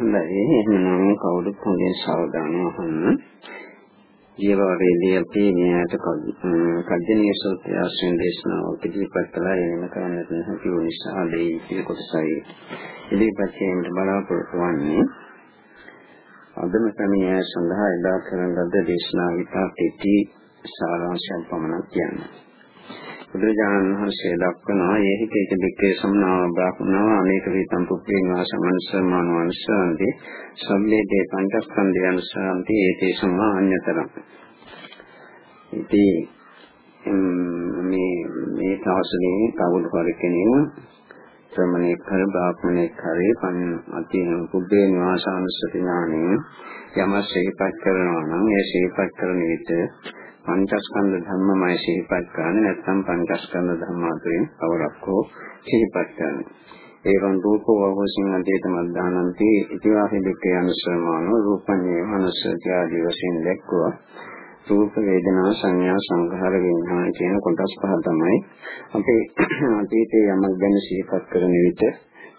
හොඳයි එහෙනම් කවුරුත් හොඳින් සාවධානව අහන්න. ජීවවේදී අපි මෙයට කජ්ජනීය සූත්‍රය ආශ්‍රයෙන් දේශනාව ඉදිරිපත් කළා එනම කරන්නට හැකි වූ නිසා දෙයි කියන කොටසයි ඉදිරිපත් කිරීමට බලාපොරොත්තු වන්නේ. අදම සමිය සඳහා එදා කරන ලද දේශනාව විතා කෙටි සාරාංශයක් පමණක් කියන්නවා. බුදුරජාණන් වහන්සේ දක්වනවා ඒහිතේක දෙක්කේ සම්නාව බ්‍රාහ්මනාව අනේක විතම් පුප්පේ වාසමනසමාන වංශාන්ති සම්මේතේ පංචස්කන්ධය අනුසාන්ති ඒතේ සම්මා අඤ්‍යතරම් ඉතින් මේ මේ ශාසනයේ කවුරු හරි කෙනෙක් ශ්‍රමණේ කර බ්‍රාහ්මණේ කරේ පන් අති පුබ්බේ නිවාසානුස්සති ඥානෙ යම ශේපත් කරනවා නම් ඒ ශේපත් කරන විට පංචස්කන්ධ ධර්මමයි සිහිපත් කරන්නේ නැත්නම් පංචස්කන්ධ ධර්ම අතරින් කවරක් හෝ සිහිපත් කරන්නේ. ඒවං රූපෝ වහෝසින් අධේත මද්ධානන්ති ඉතිවාහි දෙක්කේ අනුසරමානෝ රූපඤ්ඤේ මනසති ආදී වශයෙන් දැක්වුවා. රූප වේදනා සංඥා සංඛාර විඥාන කියන කොටස් පහ තමයි අපි අතීතයේ යමක් ගැන සිහිපත් කරන විට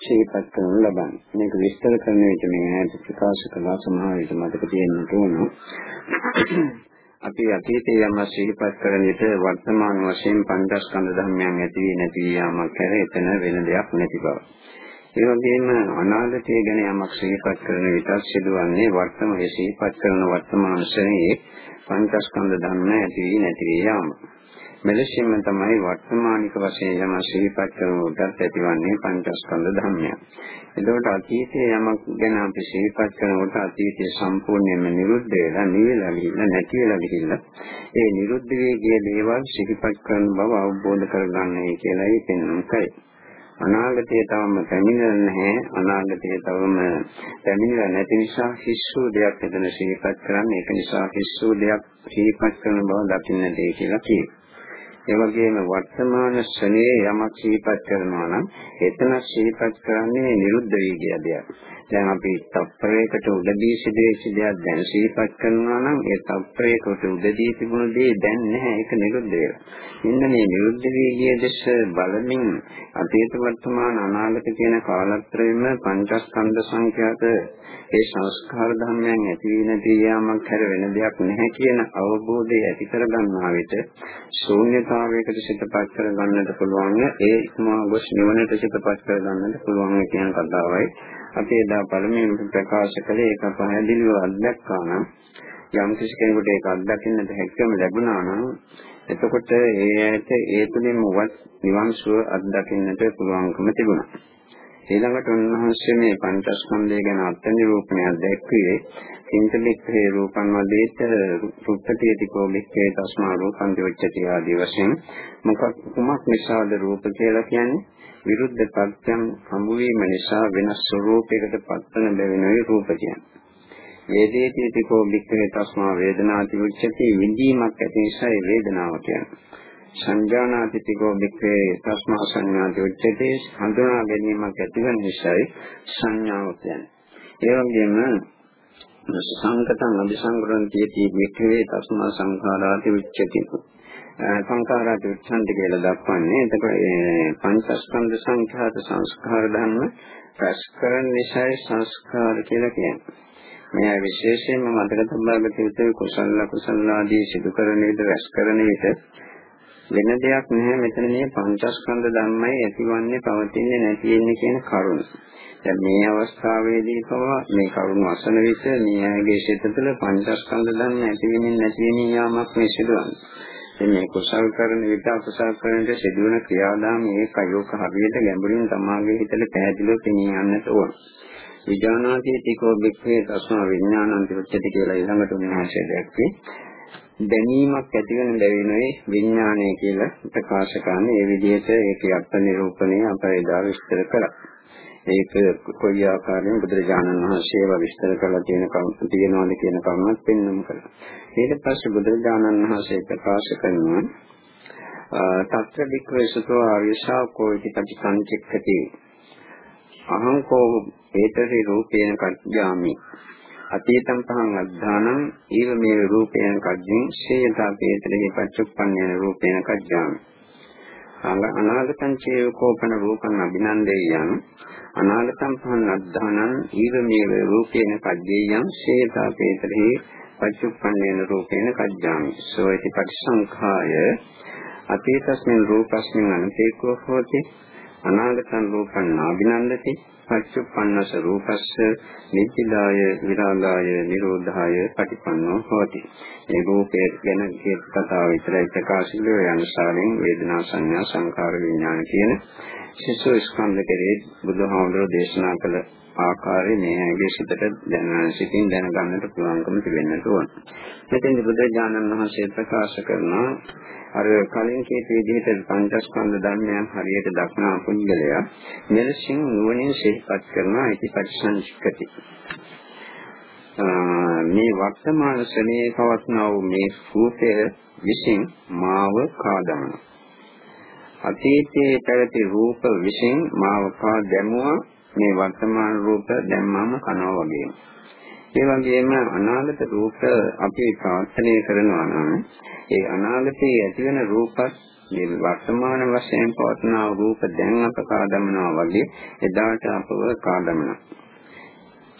සිහිපත් කරනු ලබන්නේ. මේක විස්තර කරන විට මේ ඈත ප්‍රකාශ කළා සමහර විට මතක තියෙන්න ඕන. අපි අතීතයේ යම සිහිපත් කරන විට වර්තමාන වශයෙන් පංචස්කන්ධ ධර්මයන් ඇති වී නැති යාමක් කර එතන වෙන දෙයක් නැති බව. ඒ වගේම අනාගතය ගැන යමක් සිහිපත් කරන විට සිදුවන්නේ වර්තමානයේ සිහිපත් කරන වර්තමාන ශ්‍රේණියේ පංචස්කන්ධ ධර්ම ඇති වී නැති යාම. මෙලෙසින්ම තමයි වර්තමානික වශයෙන් යම සිහිපත් කරනකොට ඇතිවන්නේ පංචස්කන්ධ ධර්මයන්. එතකොට අතීතයේ යමක් ගැන අපි සිහිපත් කරනකොට අතීතයේ සම්පූර්ණයෙන්ම නිරුද්ධ වෙලා නිවිලා ගිහිල්ලා නැති වෙලා ගිහිල්ලා ඒ නිරුද්ධ වී ගිය දේවල් සිහිපත් කරන බව අවබෝධ කරගන්නයි කියලායි පෙන්වන්නේ. අනාගතයේ තවම පැමිණෙන්නේ නැහැ අනාගතයේ තවම පැමිණලා නැති නිසා හිස්සු දෙයක් එතන සිහිපත් කරන්නේ ඒක නිසා හිස්සු දෙයක් සිහිපත් කරන බව දකින්නට කියලා කියනවා ඒ වගේම වර්තමාන ශ්‍රණයේ යමක් සිහිපත් කරනවා නම් එතන සිහිපත් කරන්නේ නිරුද්ධ වී ගිය දෙයක්. දැන් අපි තප්පරයකට උඩදී සිදුවෙච්ච දෙයක් දැන් සිහිපත් කරනවා නම් ඒ තප්පරයකට උඩදී තිබුණු දේ දැන් නැහැ ඒක නිරුද්ධ වෙලා. මෙන්න මේ නිරුද්ධ වී ගිය දෙස බලමින් අතීත වර්තමාන අනාගත කියන කාලත්‍රයෙම පංචස්කන්ධ සංඛ්‍යාත ඒ සංස්කාර ධර්මයන් ඇති වී නැති යාමක් හැර වෙන දෙයක් නැහැ කියන අවබෝධය ඇති කර ගන්නා විට ශූන්‍යතාවයකට සිතපත් කර ගන්නට පුළුවන් ඒ ඉක්මවා ගොස් නිවනට සිතපත් කර ගන්නට පුළුවන් කියන කතාවයි අපි එදා පළමුවෙන් ප්‍රකාශ කළේ ඒක පැහැදිලිව අත්දැක්කා නම් යම් කිසි කෙනෙකුට ඒක අත්දකින්නට හැකියාව ලැබුණා නම් එතකොට ඒ ඇයට ඒ තුලින්ම වත් නිවන් සුව අත්දකින්නට පුළුවන්කම තිබුණා. ඊළඟට උන්වහන්සේ මේ පංචස්කන්ධය ගැන අර්ථ නිරූපණයක් දැක්වේ කිංචලික්ඛේ රූපං වදේත රුප්පටියතිකෝ මික්ඛේ තස්මා රූපං දිවච්ඡති ආදී වශයෙන් මොකක් කුමක් නිසාද රූප කියලා කියන්නේ විරුද්ධ පත්‍යම් හමු වීම නිසා වෙනස් ස්වરૂපයකට පත්වන බැවිනොයි රූප කියන්නේ වේදේතිකෝ මික්ඛේ තස්මා වේදනාති උච්චති විඳීමක් ඇති නිසා වේදනාව කියන්නේ සංජානාතිතිකෝ වික්‍රේ තස්මා සංඥාති උච්චතේ හඳුනා ගැනීමක් ඇතිවන නිසායි සංඥාව කියන්නේ. ඒ වගේම සංකතං අபிසංග්‍රන්තියති වික්‍රේ තස්මා සංඛාරාති උච්චති. සංඛාරාති උච්චන්ති කියලා දක්වන්නේ. එතකොට පංචස්කන්ධ සංඛ්‍යාත සංස්කාර ධර්ම රැස් කරන නිසායි සංස්කාර කියලා කියන්නේ. මේ විශේෂයෙන්ම මතක තබා ගත යුතු කුසල කුසල ආදී සිදු කරන විට රැස් කරන විට වෙන දෙයක් නැහැ මෙතන මේ පංචස්කන්ධ ධර්මයි ඇතිවන්නේ පවතින්නේ නැති වෙන්නේ කියන කරුණ. දැන් මේ අවස්ථාවේදී පවා මේ කරුණ අසන විට මේ ආගේ සිත තුළ පංචස්කන්ධ ධර්ම ඇති වෙන්නේ නැති වෙන්නේ යාමක් මේ සිදුවන්නේ. මේ කුසල් කරන විට අකුසල් කරන විට සිදුවන ක්‍රියාදාම මේ කයෝක හරියට ගැඹුරින් තමාගේ හිතට පැහැදිලිව පෙනී යන්නට ඕන. විඥානාදී තිකෝ බික්ඛේ තස්මා විඥානන්ති උච්චති කියලා ඊළඟට උන්වහන්සේ දැක්කේ දැනීමක් ඇති වෙන බැවිනුයි විඥානය කියලා ප්‍රකාශ කරන්නේ. ඒ විදිහට ඒකේ අර්ථ නිරූපණය අපේ එදා විස්තර කළා. ඒක කොයි ආකාරයෙන් බුදුරජාණන් වහන්සේ ඒවා විස්තර කරලා තියෙන කම තියෙනවද කියන කරුණත් පෙන්වන්න කළා. ඊට පස්සේ බුදුරජාණන් වහන්සේ ප්‍රකාශ කරනවා තත්ත්ව වික්‍රේසතෝ ආර්යශාකෝ ඉති පටිසංචෙක්කති අහංකෝ ඒතරි රූපේන කච්ඡාමි. අතීතං පහං අද්ධානං ඊව මේ රූපේන කජ්ජින් ශේයතා පේතරේ පච්චුප්පන්නේන රූපේන කජ්ජාමි අනාගතං චේවකෝපන රූපං අභිනන්දේයං අනාගතං පහනද්ධානං ඊවමේව රූපේන කජ්ජේයං ශේතාපේතරේ පච්චුප්පන්නේන රූපේන කජ්ජාමි. සෝයිති පටිසංඛාය. අතීතස්මින් රූපස්මින් අනතේකෝ හෝති. අනාගතං රූපං නාබිනන්දති පච්චුප්පන්නස රූපස්ස නිච්චිදාය විරාගාය නිරෝධාය පටිපන්නෝ හෝති. ඒ රූපයේ ගැන කියත් කතාව විතරයි ප්‍රකාශ කළේ. අනුසාරයෙන් වේදනා සංඥා සංකාර විඥාන කියන සිසු ස්කන්ධ කෙරේ බුදුහාමුදුරෝ දේශනා කළ ආකාරය මේ ඇගේ සිතට දැනන සිතින් දැනගන්නට පුළුවන්කම තිබෙන්නට ඕන. මෙතෙන්දී බුදුරජාණන් වහන්සේ ප්‍රකාශ කරනවා අර කලින් කියපු විදිහට පංචස්කන්ධ ධර්මයන් හරියට දක්නා පුද්ගලයා මෙලෙසින් නුවණින් සිහිපත් කරනවා ඉතිපටිසංචිකති. මේ වර්තමාන ශ්‍රේණියේ පවත්නා වූ මේ රූපය විසින් මාව කාදමන. අතීතයේ පැවති රූප විසින් මාව කා දැමුවා මේ වර්තමාන රූප දැම්මම කනවා වගේ. ඒ වගේම අනාගත රූප අපි ප්‍රාර්ථනා කරනවා නම් ඒ අනාගතයේ ඇතිවෙන රූපත් මේ වර්තමාන වශයෙන් පවත්න රූප දැන් අප කාදමනවා වගේ එදාට අපව කාදමනවා.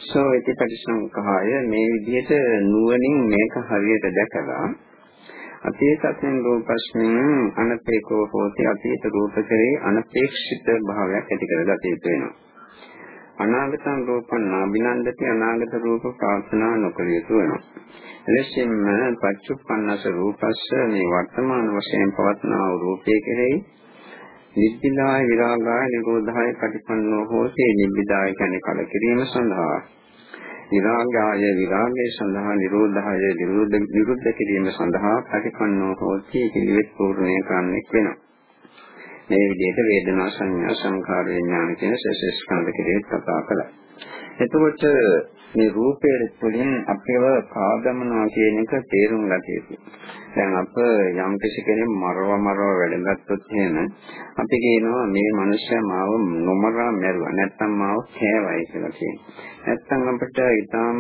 සෝ ඉති පරිසංඛාය මේ විදිහට නුවණින් මේක හරියට දැකලා අතීතයෙන් රූපස්මින් අනපේකෝ හෝති අතීත රූප කෙරේ අනපේක්ෂිත භාවයක් ඇති කරගත යුතු වෙනවා. අනාගතං රූපං නාබිනන්දති අනාගත රූප ප්‍රාර්ථනා නොකර යුතු වෙනවා. එලෙසින්ම පච්චුප්පන්නස රූපස්ස මේ වර්තමාන වශයෙන් පවත්නා වූ රූපයේ කෙරෙහි නිබ්බිදාය විරාගාය නිරෝධාය පටිපන්නෝ හෝති නිබ්බිදාය කියන්නේ කලකිරීම සඳහා විරාගාය විරාගය සඳහා නිරෝධාය නිරෝධ නිරුද්ධ කිරීම සඳහා පටිපන්නෝ හෝති පිළිවෙත් පූර්ණය කරන්නෙක් වෙනවා මේ විදිහට වේදනා සංඥා සංඛාර විඥාන කියන සසස්කන්ධ කෙරෙහි කතා කළා එතකොට මේ රූපයේ තුළින් අපේව කාදමනවා කියන එක තේරුම් ගත යුතුයි. දැන් අප යම් කෙනෙක් මරව මරව වැඩගත්තොත් එහෙම අපි කියනවා මේ මනුස්සයා මාව නොමරා මැරුවා නැත්තම් මාව කෑවයි කියලා කියනවා. නැත්තම් අපිට ඊටාම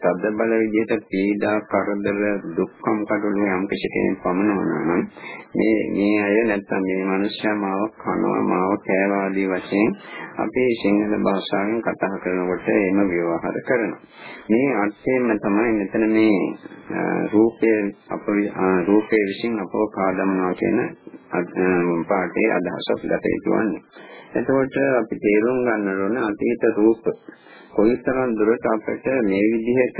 තද බල විදිහට පීඩා කරදර දුක්ඛම් කඩළු යම් කෙනෙක් පමනවනවා නම් මේ මේ අය නැත්තම් මේ මනුස්සයා මාව කනවා මාව කෑවා ආදී වශයෙන් අපේ සිංහල භාෂාවෙන් කතා කරනකොට එහෙම ව්‍යවහාර කරනවා. මේ අර්ථයෙන්ම තමයි මෙතන මේ රූපය අප රූපයේ විසින් අපව කාදමනවා කියන පාඩේ අදහස අපිට යුතුවන්නේ. එතකොට අපි තේරුම් ගන්න ඕන අතීත රූප කොයිතරම් දුරට අපිට මේ විදිහට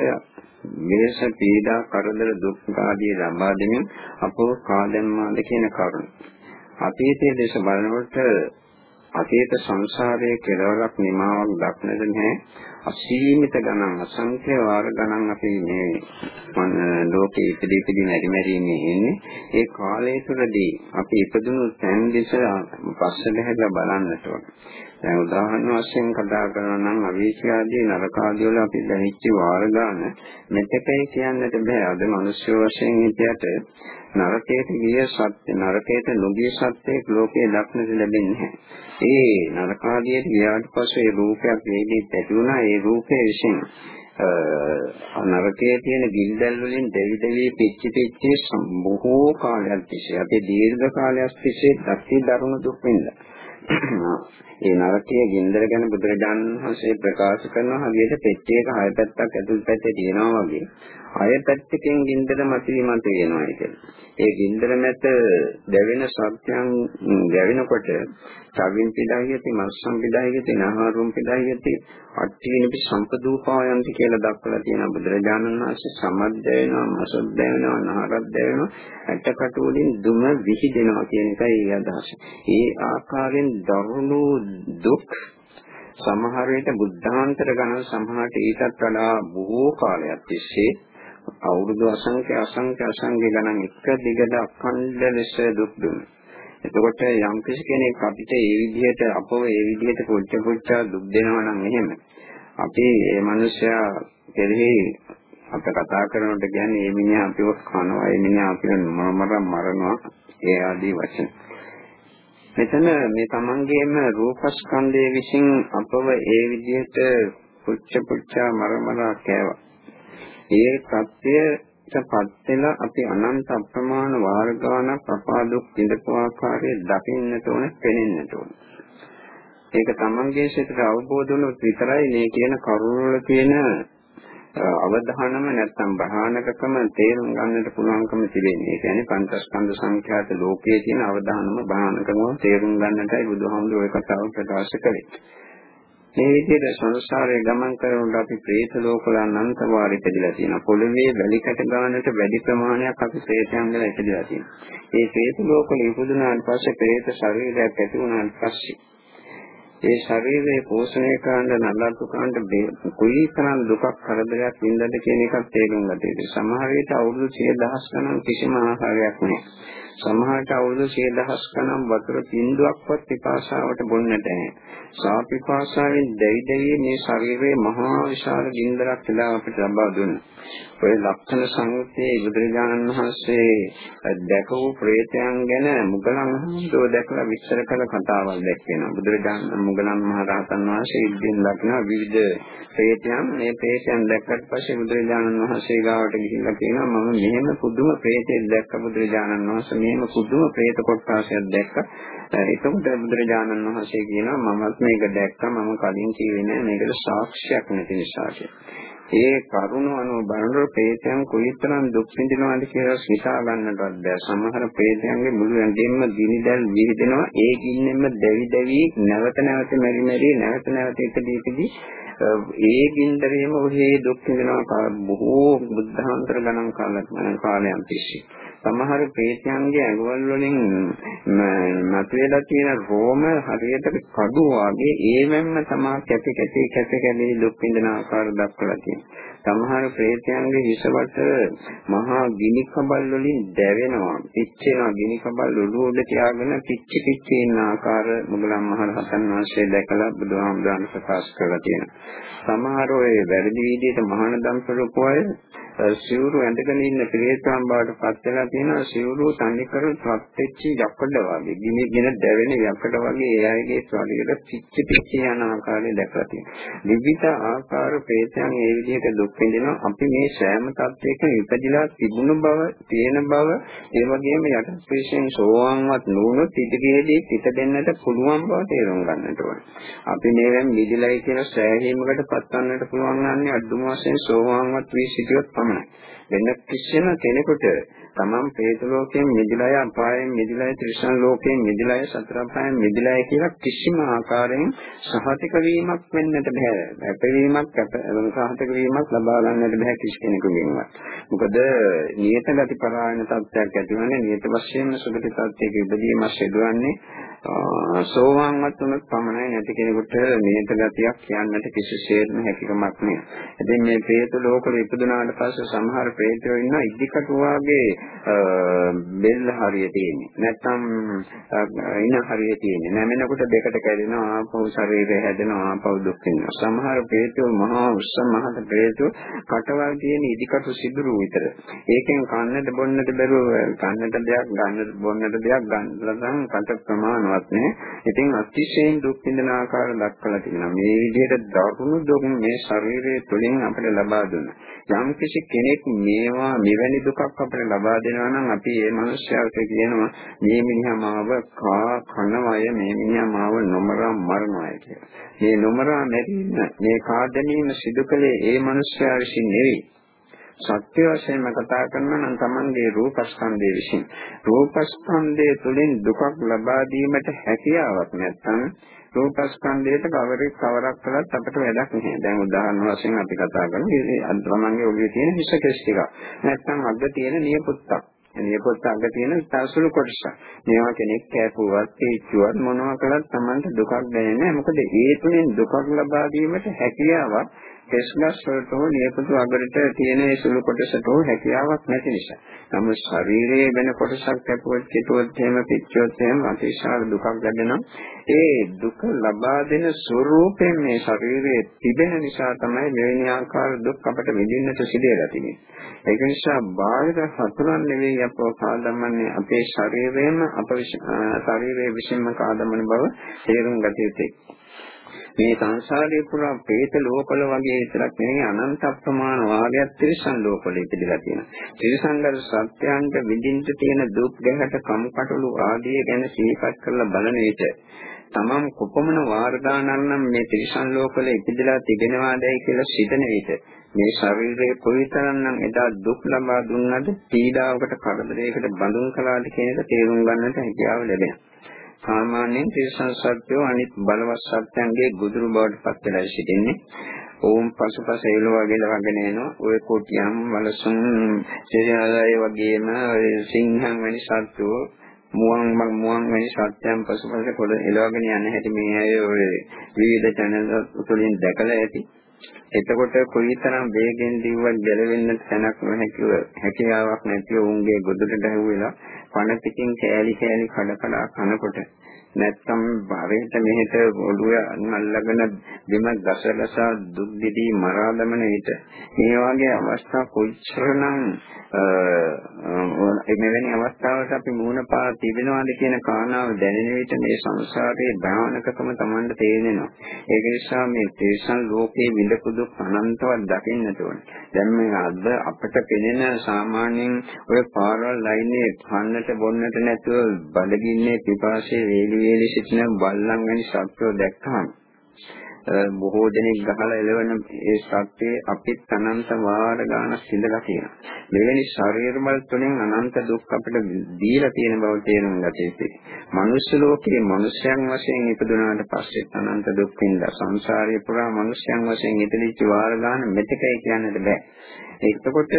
මේස පීඩා කරදර දුක් ආදී ලබා දෙමින් අපව කාදම්මාද කියන කරුණ. අතීතයේ දේශ බලනකොට අතීත සංසාරයේ කෙලවරක් නිමාවක් දක්නද නැහැ. අසීමිත ගණන් අසංඛ්‍ය වාර ගණන් අපි මේ ලෝකේ ඉපදී ඉපදී නැති මෙරි ඉන්නේ. ඒ කාලය තුළදී අපි ඉපදුණු තැන් දිස පස්සට හැදලා බලන්නට ඕන. දැන් උදාහරණ වශයෙන් කතා කරනවා නම් අවීචී ආදී නරක ආදී වල අපි දැනෙච්ච වාර ගන්න මෙතකයි කියන්නට බෑ. අද මිනිස්සු වශයෙන් හිටියට නරකයට ගිය සත්‍ය නරකයට නොගිය සත්‍යයක් ලෝකයේ දක්නට ලැබෙන්නේ නැහැ. ඒ නරකාදියට ගියාට පස්සේ ඒ රූපයක් වේදී ඇති වුණා. ඒ රූපයේ විසින් නරකයේ තියෙන ගිල්දැල් වලින් දෙවි දෙවි පිච්චි පිච්චි බොහෝ කාලයක් තිස්සේ අපේ දීර්ඝ කාලයක් තිස්සේ දැක්ටි දරුණු දුක් විඳලා ඒ නරකයේ ගින්දර ගැන බුදුරජාණන් වහන්සේ ප්‍රකාශ කරනවා හරියට පෙට්ටියක හය පැත්තක් ඇතුල් පැත්තේ තියෙනවා වගේ. හය පැත්තකින් ගින්දර මතුවීමක් වෙනවා ඒක. ඒ ගින්දර මැද දැවෙන සත්‍යයන් දැවෙනකොට චවින් පිටායියති මස්සම් පිටායියති නහාරුම් පිටායියති අට්ඨිනිපි සම්පදූපායන්ති කියලා දක්වලා තියෙන බුදුරජාණන් වහන්සේ සමද්ද වෙනවා මසොත් දැවෙනවා නහරත් දැවෙනවා ඇටකට වලින් දුම විහිදෙනවා කියන එකයි ඒ අදහස. ඒ ආකාරයෙන් දරුණු දුක් සමහර විට බුද්ධාන්තර ගණන් සමහරට ඊටත් වඩා බොහෝ කාලයක් තිස්සේ අවුරුදු අසංඛ්‍ය අසංඛ්‍ය අසංඛ්‍ය ගණන් එක දිගට අඛණ්ඩ ලෙස දුක් දුන්නා. එතකොට යම් කෙනෙක් අපිට ඒ විදිහට අපව ඒ විදිහට පුච්ච පුච්ච දුක් දෙනවා නම් එහෙම අපි මේ මිනිස්සයා කෙරෙහි අප කතා කරනකොට කියන්නේ මේ මිනිහා අපිව කනවා, මේ මිනිහා අපිව මරමර මරනවා, ඒ ආදී වශයෙන්. මෙතන මේ තමන්ගේම රූපස්කන්ධයේ විසින් අපව ඒ විදිහට පුච්ච පුච්ච මරමර කෑවා. ඒ සත්‍ය පත් වෙලා අපි අනන්ත අප්‍රමාණ වාර ගානක් අපාදුක් විඳපු ආකාරය දකින්නට ඕන, පෙනෙන්නට ඕන. ඒක තමන්ගේ සිතට අවබෝධ වුණොත් විතරයි මේ කියන කරුණ වල තියෙන අවධානම නැත්නම් බහානකකම තේරුම් ගන්නට පුළුවන්කම තිබෙන්නේ. ඒ කියන්නේ පංචස්කන්ධ සංඛ්‍යාත ලෝකයේ තියෙන අවධානම බහානකම තේරුම් ගන්නටයි බුදුහාමුදුරුවෝ ඒ කතාව ප්‍රකාශ කළේ. මේ විදිහට සංසාරේ ගමන් කරනකොට අපි പ്രേත ලෝකවල අනන්ත වාරි පැදලා තියෙනවා. පොළවේ වැලිකට ගානට වැඩි ප්‍රමාණයක් අපි പ്രേතයන් ගැන ඉතිරිලා තියෙනවා. මේ പ്രേත ලෝකවල ඉපදුනාන් පස්සේ പ്രേත ශරීරයක් ඇති වුණාන් පස්සේ ඒ ශරීරයේ පෝෂණය කරන්න නලතු කරන්න කුලී තරම් දුකක් කරදරයක් වින්දද කියන එකත් තේරුම් ගත යුතුයි. සමහර විට අවුරුදු 10000 ගණන් කිසිම ආහාරයක් නැහැ. සමහරට අවුරුදු 10000 ගණන් වතුර බින්දුවක්වත් පිපාසාවට බොන්නට නැහැ. සාපිපාසාවෙන් දෙවි දෙවි මේ ශරීරයේ මහා විශාල ගින්දරක් කියලා අපිට ලබා දුන්නා. ඔය ලක්ෂණ සංයුත්තේ බුදුරජාණන් වහන්සේ දැකපු ප්‍රේතයන් ගැන මුගලන් හඳෝ දැකලා විස්තර කළ කතාවක් දැක්වෙනවා. බුදුරජාණන් මුගලන් මහ රහතන් වහන්සේ ඉදින් දක්න විවිධ ප්‍රේතයන් මේ ප්‍රේතයන් දැක්කට පස්සේ බුදුරජාණන් වහන්සේ ගාවට ගිහිල්ලා කියනවා මම මෙහෙම පුදුම ප්‍රේතෙක් දැක්ක බුදුරජාණන් වහන්සේ මෙහෙම පුදුම ප්‍රේත කොටසක් දැක්ක. එතකොට බුදුරජාණන් වහන්සේ කියනවා මමත් මේක දැක්කා මම කලින් කිව්වේ නෑ මේකට සාක්ෂියක් නැති නිසා කියලා. ඒ කරුණ අනුව බලනකොට ප්‍රේතයන් කොයිතරම් දුක් විඳිනවද කියලා හිතා ගන්නටවත් බෑ. සමහර ප්‍රේතයන්ගේ මුළු ඇඟෙන්ම ගිනිදල් විහිදෙනවා. ඒ ගින්නෙන්ම දැවි දැවි නැවත නැවත මෙරි මෙරි නැවත නැවත ඉදදී ඉදදී ඒ ගින්දරේම ඔහේ දුක් විඳිනවා බොහෝ බුද්ධාන්තර ගණන් කාලයන් තිස්සේ. සමහර ප්‍රේතයන්ගේ ඇඟවල වලින් මතුවලා තියෙන රෝම හරියට කඩු වගේ ඒවෙන්ම තමයි කැටි කැටි කැටි කැටි දුක් විඳින ආකාර දක්වලා තියෙනවා. සමහර ප්‍රේතයන්ගේ හිසවට මහා ගිනි කබල් වලින් දැවෙනවා. පිච්චෙනවා ගිනි කබල් උඩු උඩ තියාගෙන පිච්චි පිච්චි ඉන්න ආකාර මුගලන් මහ රහතන් වහන්සේ දැකලා බුදුහාමුදුරන් ප්‍රකාශ කරලා තියෙනවා. සමහර ඔය වැරදි විදිහට මහානදම් ස්වරූපය සිවුරු ඇඳගෙන ඉන්න ප්‍රේතයන් බවට පත් වෙලා තියෙනවා සිවුරු තනිකර පත් වෙච්ච යකඩ වගේ ගිනිගෙන දැවෙන යකඩ වගේ ඒ අයගේ ශරීරෙ පිච්චි පිච්චි යන ආකාරය දැකලා තියෙනවා. විවිධ ආකාර ප්‍රේතයන් ඒ විදිහට දුක් විඳිනවා. අපි මේ සෑම තත්යකම ඉපදිලා තිබුණු බව, තියෙන බව, ඒ වගේම යට ප්‍රේෂයෙන් සෝවාන්වත් නොවුනොත් ඉදිරියේදී පිට දෙන්නට පුළුවන් බව තේරුම් ගන්නට ඕනේ. අපි මේවෙන් මිදිලයි කියලා සෑහීමකට පත්වන්නට පුළුවන් නම් අදුම වශයෙන් සෝවාන්වත් වී සිටියොත් පමණයි. වෙන කිසිම කෙනෙකුට තමන් പ്രേත ලෝකයෙන් මිදිලාය අපායෙන් මිදිලාය ත්‍රිසන් ලෝකයෙන් මිදිලාය සතර අපායෙන් මිදිලාය කියලා කිසිම ආකාරයෙන් සහතික වීමක් වෙන්නට බෑ. අපේවීමක් සහතික වීමක් ලබා ගන්නට බෑ කිසි කෙනෙකුගෙන්වත්. මොකද නියත ගති පරායන තත්ත්වයක් ඇතිවන්නේ නියත වශයෙන්ම සුගති තත්ත්වයක ඉදීමක් සිදුවන්නේ සෝවාන්වත් වුණොත් පමණයි නැති කෙනෙකුට නියත ගතියක් කියන්නට කිසිසේත්ම හැකියාවක් නෑ. ඉතින් මේ പ്രേත ලෝකෙ ඉපදුනාට පස්සේ සමහර ප්‍රේතයෝ ඉන්න ඉදිකට වාගේ බෙල්ල හරිය තියෙන්නේ. නැත්තම් ඉන හරිය තියෙන්නේ. නැමෙනකොට දෙකට කැඩෙනවා ආපහු ශරීරය හැදෙනවා ආපහු දුක් වෙනවා. සමහර ප්‍රේතයෝ මහා උස්ස මහත ප්‍රේතයෝ කටවල් තියෙන ඉදිකටු සිදුරු විතර. ඒකෙන් කන්නට බොන්නට බැරුව කන්නට දෙයක් ගන්නට බොන්නට දෙයක් ගන්න කට ප්‍රමාණවත් නෑ. ඉතින් අතිශයින් දුක් විඳින ආකාර දක්වලා තියෙනවා. මේ විදිහට දරුණු දුක් මේ ශරීරයේ තුලින් අපිට ලබා දුන්නා. යම් කිසි කෙනෙක් මේවා මෙවැනි දුකක් අපිට ලබා දෙනවා නම් අපි ඒ මනුස්සයාට කියනවා මේ මිනිහා මාව කා කනවය මේ මිනිහා මාව නොමරා මරණවය කියලා. මේ නොමරා මැරීම මේ කාදැනීම සිදු කළේ ඒ මනුස්සයා විසින් නෙවෙයි. සත්‍ය වශයෙන්ම කතා කරනවා නම් Tamanගේ රූපස්කන්ධය විසින් රූපස්කන්ධය තුළින් දුකක් ලබා දීමට හැකියාවක් නැත්නම් රූපස්කන්ධයට කවරෙක් කවරක් කළත් අපිට වැඩක් නැහැ. දැන් උදාහරණ වශයෙන් අපි කතා කරන්නේ අද තමන්ගේ ඔළුවේ තියෙන හිස කෙස් ටික. නැත්නම් අග තියෙන නියපොත්තක්. නියපොත්ත අග තියෙන තසුළු කොටස. මේවා කෙනෙක් කෑපුවත්, තීච්චුවත් මොනවා කළත් Tamanට දුකක් දැනෙන්නේ නැහැ. මොකද ඒ තුලින් දුකක් ලබා දීමට හැකියාවක් කෙස්ලස් වලට හෝ නියපොතු අගට තියෙන ඒ සුළු කොටසට හෝ හැකියාවක් නැති නිසා. නමුත් ශරීරයේ වෙන කොටසක් කැපුවොත්, කෙටුවොත් එහෙම පිච්චුවොත් එහෙම අතිශාල දුකක් ලැබෙනවා. ඒ දුක ලබා දෙන ස්වરૂපයෙන් මේ ශරීරයේ තිබෙන නිසා තමයි මෙවැනි ආකාර දුක් අපට විඳින්නට සිදුවලා තියෙන්නේ. ඒක නිසා බාහිර හතුරන් නෙවෙයි අපව කාදමන්නේ අපේ ශරීරයෙන්ම අප ශරීරයේ විසින්ම කාදමන බව තේරුම් ගත යුතුයි. මේ සංසාරේ පුරා പ്രേත ලෝකවල වගේ විතරක් නෙවෙයි අනන්ත අප්‍රමාණ වාගයක් තිරිසන් ලෝකවල ඉපදලා තියෙනවා. තිරිසන්ගල සත්‍යයන්ට විඳින්න තියෙන දුක් ගැහැට කම්කටොළු ආදී ගැන සිහිපත් කරලා බලන විට තමන් කොපමණ වාර්දානන්නම් මේ තිරිසන් ලෝකවල ඉපදලා තිබෙනවාදයි කියලා සිතන විට මේ ශරීරයේ කොයිතරම්නම් එදා දුක් ලබා දුන්නද පීඩාවකට කරදරයකට බඳුන් කළාද කියන එක තේරුම් ගන්නට හැකියාව ලැබෙනවා. සාමාන්‍යයෙන් තිරසන් සත්‍යෝ අනිත් බලවත් සත්‍යයන්ගේ ගුදුරු බවට පත් වෙලා සිටින්නේ. ඕම් පසුපස එළවගෙන වගෙන එනවා. ඔය කොටියම් වලසුන් සිරියාලය වගේම සිංහන් වැනි සත්වෝ මුවන් මුවන් වැනි සත්‍යයන් පසුපස කොට එළවගෙන යන හැටි මේ අය ඔය විවිධ channel වලින් දැකලා ඇති. එතකොට කොයිතරම් වේගෙන් දිව්වත් ගැලවෙන්න තැනක් නොහැකිව හැකියාවක් නැතිව උන්ගේ ගොඩට ගැහුවෙලා පණ පිටින් කෑලි කෑලි කඩ කඩ කනකොට නැත්තම් භවයට මෙහෙට ඔළුව අල්ලගෙන බිම ගසගස දුක් දිදී මරා දමන විට මේ වගේ අවස්ථා කොච්චරනම් මෙවැනි අවස්ථාවකට අපි මුහුණ පා තිබෙනවාද කියන කාරණාව දැනෙන විට මේ සංසාරයේ භයානකකම Tamanට තේරෙනවා. ඒක නිසා මේ තේසන් ලෝකයේ විඳපු දුක් අනන්තවත් දකින්නට ඕනේ. දැන් මේ අද අපට පෙනෙන සාමාන්‍යයෙන් ඔය පාරවල් ලයිනේ කන්නට බොන්නට නැතුව බඩගින්නේ පිපාසයේ වේලි වේලි සිටින බල්ලන් වැනි සත්වෝ දැක්කම බොහෝ දෙනෙක් ගහලා එළවෙන ඒ සත්‍යයේ අපිත් අනන්ත වාර ගානක් සිඳලා තියෙනවා. මෙවැනි ශරීර බල තුළින් අනන්ත දුක් අපිට දීලා තියෙන බව තේරුම් ගත යුතුයි. මනුෂ්‍ය ලෝකයේ මනුෂ්‍යයන් වශයෙන් ඉපදුනාට පස්සේ අනන්ත දුක් විඳලා සංසාරේ පුරා මනුෂ්‍යයන් වශයෙන් ඉපදිච්ච වාර ගාන මෙතකයි කියන්නට බෑ. එතකොට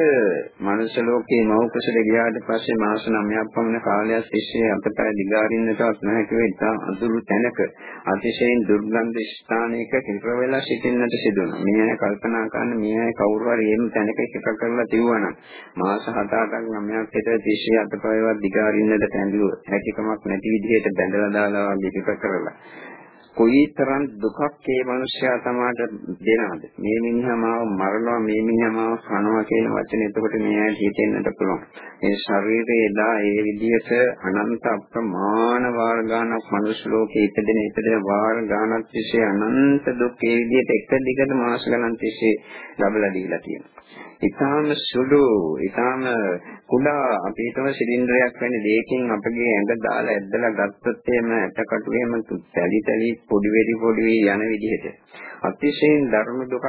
මනුෂ්‍ය ලෝකයේ මව කුසල ගියාට පස්සේ මාස 9ක් පමණ කාලයක් තිස්සේ අපතය දිගාරින්නටවත් නැහැ කියලා අඳුරු තැනක අතිශයින් දුර්ගන්ධ ස්ථානයක හිර වෙලා සිටින්නට සිදුවනවා. මේ අය කල්පනා කරන මේ අය කවුරු හරි එහෙම තැනක එක කරලා තියුවනම් මාස 7-8ක් 9ක් හිට තිස්සේ අතපයවත් දිගාරින්නට තැඳුව හැකියාවක් නැති විදිහට බැඳලා දාලා වගේ කරලා කොයිතරම් දුකක් මේ මිනිස්යා තමාට දෙනවද? මේ මිනිහා මාව මරනවා මේ මිනිහා මාව කනවා කියන වචනේ. එතකොට මේ ඇයි හිතෙන්නට පුළුවන්. මේ ශරීරයේ එදා ඒ විදිහට අනන්ත අප්‍රමාණ වාර ගානක් මනුස්ස ලෝකේ ඉපදෙන ඉපදෙන වාර ගානක් තිස්සේ අනන්ත දුක් ඒ විදිහට එක දිගට මාස ගණන් තිස්සේ ලැබලා දීලා තියෙනවා. ඊටාම සුළු ඊටාම කුඩා අපි හිතම සිලින්ඩරයක් වැනි දෙයකින් අපගේ ඇඟ දාලා ඇද්දලා ගත්තොත් එහෙම ඇටකටු එහෙම තැලි තැලි පොඩි වෙඩි පොඩි යන විදිහට. අතිශයින් දරුණු දුකක්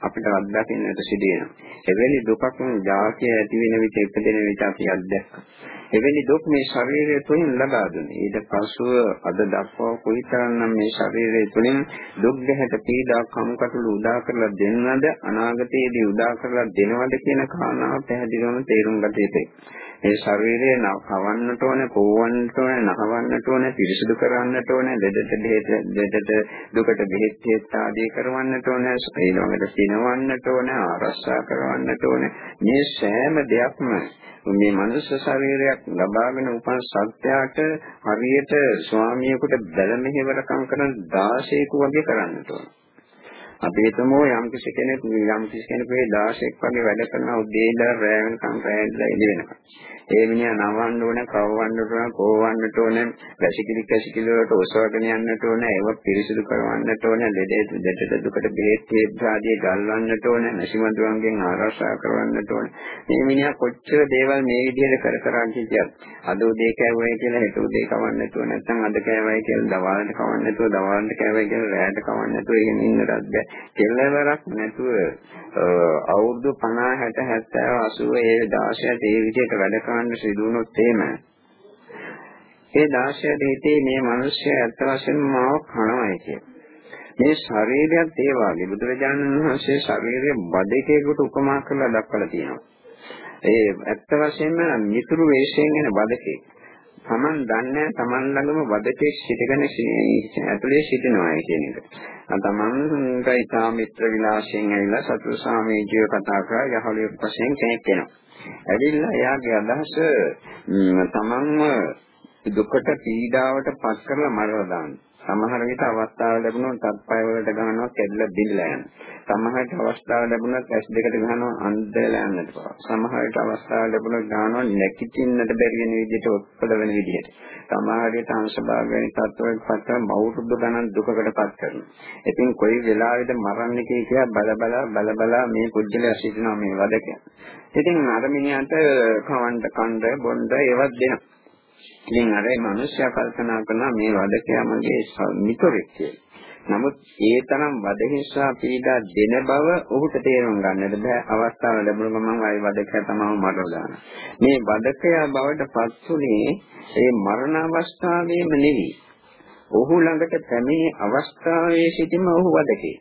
අපිට අත්දකින්නට සිදු වෙනවා. එවැනි දුකක් ජාතිය ඇති වෙන විට ඉපදෙන විට අපි අත්දැක්කා. එවැනි දුක් මේ ශරීරය තුළින් ලබා දුන්නේ. ඊට පසුව අද දක්වා කොයිතරම්නම් මේ ශරීරය තුළින් දුක් ගැහැට පීඩා කම්කටොළු උදා කරලා දෙන්නද අනාගතයේදී උදා කරලා දෙනවද කියන කාරණාව පැහැදිලිවම තේරුම් ගත යුතුයි. මේ ශරීරය කවන්නට ඕනේ, පොවන්නට ඕනේ, නහවන්නට ඕනේ, පිරිසිදු කරන්නට ඕනේ, දෙදට බෙහෙත් දෙදට දුකට බෙහෙත් හේත් ආදී කරවන්නට ඕනේ, ඊළඟට සිනවන්නට ඕනේ, ආරක්ෂා කරවන්නට ඕනේ. මේ සෑම දෙයක්ම මේ මනුෂ්‍ය ශරීරයක් ලබාගෙන උපන් සත්‍යයට හරියට ස්වාමියෙකුට බැල මෙහෙවරකම් කරන 16ක වගේ කරන්නට ඕනේ. අපි හිතමු යම් කිසි කෙනෙක් යම් කිසි කෙනෙකුගේ 16ක් වගේ වැඩ කරන උදේ ඉඳලා රැ වෙනකම් රැඳලා ඉඳ වෙනකම්. ඒ මිනිහා නවන්න ඕන, කවවන්න ඕන, කෝවන්නට ඕන, වැසිකිලි කැසිකිලි වලට ඔසවගෙන යන්නට ඕන, ඒව පිරිසිදු කරවන්නට ඕන, ලෙඩ දෙඩට දුකට බෙහෙත් ආදී ගල්වන්නට ඕන, නැසිමඳුරන්ගෙන් ආරක්ෂා කරවන්නට ඕන. මේ මිනිහා කොච්චර දේවල් මේ විදිහට කර කර හිටියත් අද උදේ කෑවයි කියලා හෙට උදේ කවන්න නැතුව නැත්නම් අද කෑවයි කියලා දවල්ට කවන්න නැතුව දවල්ට කෑවයි කියලා රැයට කවන්න නැතුව එහෙම ඉන්නටත් බෑ. කෙලවරක් නැතුව අවුරුදු 50 60 70 80 ඒ 16ට ඒ විදිහට වැඩ කරන්න සිදු වුණොත් එහෙම ඒ 16ට හිතේ මේ මිනිස්සු ඇත්ත වශයෙන්ම මාව කනවායි කියන. මේ ශරීරයත් ඒ වගේ බුදුරජාණන් වහන්සේ ශරීරය බඩේකේකට උපමා කරලා දක්වලා තියෙනවා. ඒ ඇත්ත වශයෙන්ම මිතුරු වේශයෙන් එන බඩකේ Taman දන්නේ Taman ළඟම වදකෙක් සිටගෙන ඇතුලේ සිටිනවා කියන එක. තමන්ට ඉතා මිත්‍ර විලාසයෙන් ඇවිල්ලා සතුරු සාමීජිය කතා කරලා යහළුවෙක් වශයෙන් කෙනෙක් වෙනවා. ඇවිල්ලා එයාගේ අදහස තමන්ව දුකට පීඩාවට පත් කරලා මරලා දාන්න. සමහර විට අවස්ථාව ලැබුණොත් අත්පය වලට ගන්නවා කැඩලා බිඳලා යන. සමහරට අවස්ථාව ලැබුණොත් ඇස් දෙකට ගන්නවා අන්ධලා යන්නට පවා. සමහරට අවස්ථාව ලැබුණොත් ගන්නවා නැකිටින්නට බැරි වෙන විදිහට ඔක්කොල වෙන විදිහට. සමහරට අංශභාග වෙන තත්ත්වයකට පත් කරන බෞද්ධ ගණන් දුකකට පත් කරනවා. ඉතින් කොයි වෙලාවෙද මරන්නේ කියලා බල බල බල බල මේ කුජලයා සිටිනවා මේ වදක. ඉතින් අර මිනිහට කවන්න කණ්ඩ බොණ්ඩ ඒවත් දෙනවා. ඉතින් අර මිනිස්සයා කල්පනා කරනවා මේ වදකයා මගේ මිතුරෙක් කියලා. නමුත් ඒ තරම් වදහිංසා පීඩා දෙන බව ඔහුට තේරුම් ගන්නට බෑ අවස්ථාව ලැබුණ ගමන් ආයි වදකයා තමයි මරලා දාන. මේ වදකයා බවට පත්ුනේ ඒ මරණ අවස්ථාවේම නෙවෙයි. ඔහු ළඟට පැමිණි අවස්ථාවේ සිටම ඔහු වදකේ.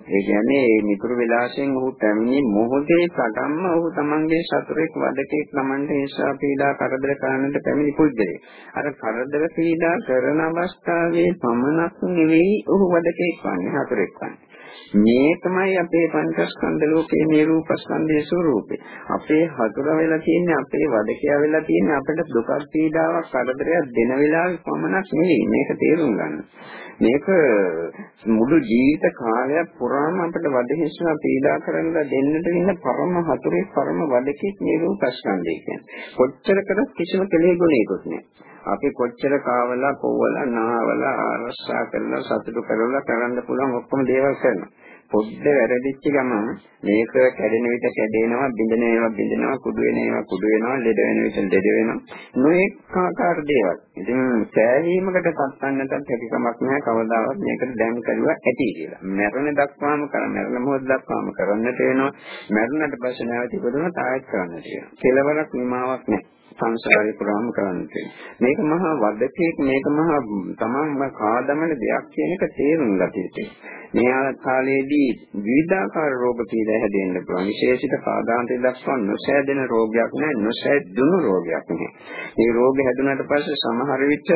ඒ කියන්නේ මේ මිතුරු විලාසයෙන් ඔහු පැමිණි මොහොතේ පටන්ම ඔහු තමන්ගේ සතුරෙක් වදකෙක් Tamante හේසා පීඩා කරදර කරන්නට පැමිණි පුද්ගලෙක්. අර කරදර පීඩා කරන අවස්ථාවේ පමණක් නෙවෙයි ඔහු වදකෙක් වන්නේ හතුරෙක් වන්නේ. මේ තමයි අපේ පංචස්කන්ධ ලෝකයේ මේ රූපස්කන්ධයේ ස්වરૂපේ. අපේ හතුර වෙලා තියෙන්නේ අපේ වදකයා වෙලා තියෙන්නේ අපිට දුකක් පීඩාවක් කරදරයක් දෙන වෙලාවෙ පමණක් නෙවෙයි. මේක තේරුම් ගන්න. මේක මුළු ජීවිත කාලයක් පුරාම අපිට වදහිස්වා පීඩා කරලා දෙන්නට ඉන්න පරම හතුරේ පරම වදකෙක් මේ රූපස්කන්ධය කියන්නේ. කොච්චර කරත් කිසිම කෙලෙගුණයකුත් නෑ. අපි කොච්චර කාවලා පොවලා නාවලා ආරක්ෂා කරලා සතුටු කරලා කරන්න පුළුවන් ඔක්කොම දේවල් කරනවා. පොඩ්ඩ වැරදිච්ච ගමන් මේක කැඩෙන විට කැඩෙනවා බිඳෙන ඒවා බිඳෙනවා කුඩු වෙන ඒවා කුඩු වෙනවා ලෙඩ වෙන විට ලෙඩ වෙනවා නොඑක ආකාර දේවල්. ඉතින් සෑහීමකට පත්වන්නට හැකියාවක් නැහැ කවදාවත් මේකට දැන් කරුවා ඇති කියලා. මරණ දක්වාම කරන මරණ මොහොත දක්වාම කරන්නට වෙනවා. මරණට පස්සේ නැවත ඉපදුනොත් ආයෙත් කරන්නට වෙනවා. කෙලවරක් නිමාවක් නැහැ. සංසාරේ පුරාම කරන්නේ. මේක මහා වදකේක් මේක මහා තමන්ම කාදමන දෙයක් කියන එක තේරුම් ගත යුතුයි. මේ කාලයේදී විවිධාකාර රෝග පීඩා හැදෙන්න පුළුවන්. විශේෂිත පාදාන්තය දක්වා නොසෑදෙන රෝගයක් නෑ, නොසෑදුණු රෝගයක් නෑ. මේ රෝග හැදුනට පස්සේ සමහර විට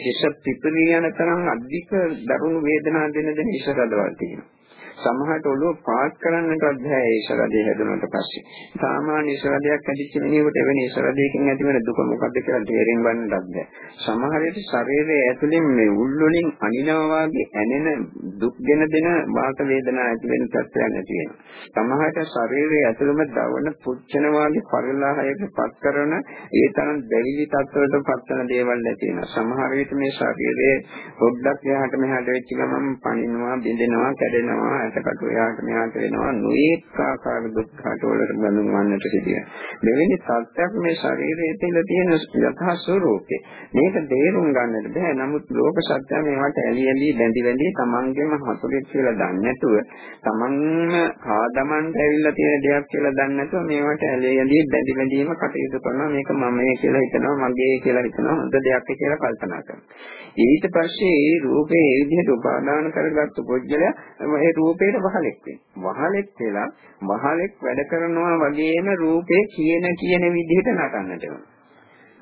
හිස පිපිරී යන තරම් අධික දරුණු වේදනා දෙන දෙන හිස රදවල් තියෙනවා. සමහරට ඔළුව පාත් කරන්නටවත් බෑ ඒ ශරදේ හැදුනට පස්සේ. සාමාන්‍ය ශරදයක් ඇදිච්ච මිනිහෙකුට එවැනි ශරදයකින් ඇතිවන දුක මොකක්ද කියලා තේරෙන්න ගන්නටත් බෑ. සමහර විට ශරීරයේ ඇතුලෙන් මේ උල්වලින් අනිනවා වගේ ඇනෙන දුක් දෙන දෙන වාත වේදනා ඇති වෙන තත්ත්වයක් ඇති වෙනවා. සමහරට ශරීරයේ ඇතුළම දවන පුච්චන වගේ පරිලාහයක පත් කරන ඒ තරම් දැවිලි තත්ත්වවලට පත්වන දේවල් ඇති වෙනවා. සමහර විට මේ ශරීරයේ පොඩ්ඩක් එහාට මෙහාට වෙච්ච ගමන් පනිනවා, බිඳෙනවා, කැඩෙනවා ඇටකට එහාට මෙහාට වෙනවා නොඑක ආකාර දුක්ඛාට වලට බඳුන් වන්නට සිදුවේ. මෙවැනි සත්‍යයක් මේ ශරීරයේ තියෙන තියෙන යථා ස්වરૂපේ. මේක තේරුම් ගන්නට බෑ. නමුත් ලෝක සත්‍ය මේවට ඇලි ඇලි බැඳි බැඳි තමන්ගේම හතුරෙක් කියලා දන්නේ නැතුව තමන්ම කාදමන්ට ඇවිල්ලා තියෙන දෙයක් කියලා දන්නේ නැතුව මේවට ඇලි ඇලි බැඳි බැඳීම කටයුතු කරනවා. මේක මමයේ කියලා හිතනවා, මගේ කියලා හිතනවා, හොඳ දෙයක් කියලා කල්පනා කරනවා. ඊට පස්සේ ඒ රූපේ ඒ විදිහට උපාදාන කරගත්තු පුජ්‍යලයා මේ රූප රූපේට වහලෙක් වෙනවා. වහලෙක් වෙලා වහලෙක් වැඩ කරනවා වගේම රූපේ කියන කියන විදිහට නටන්නට වෙනවා.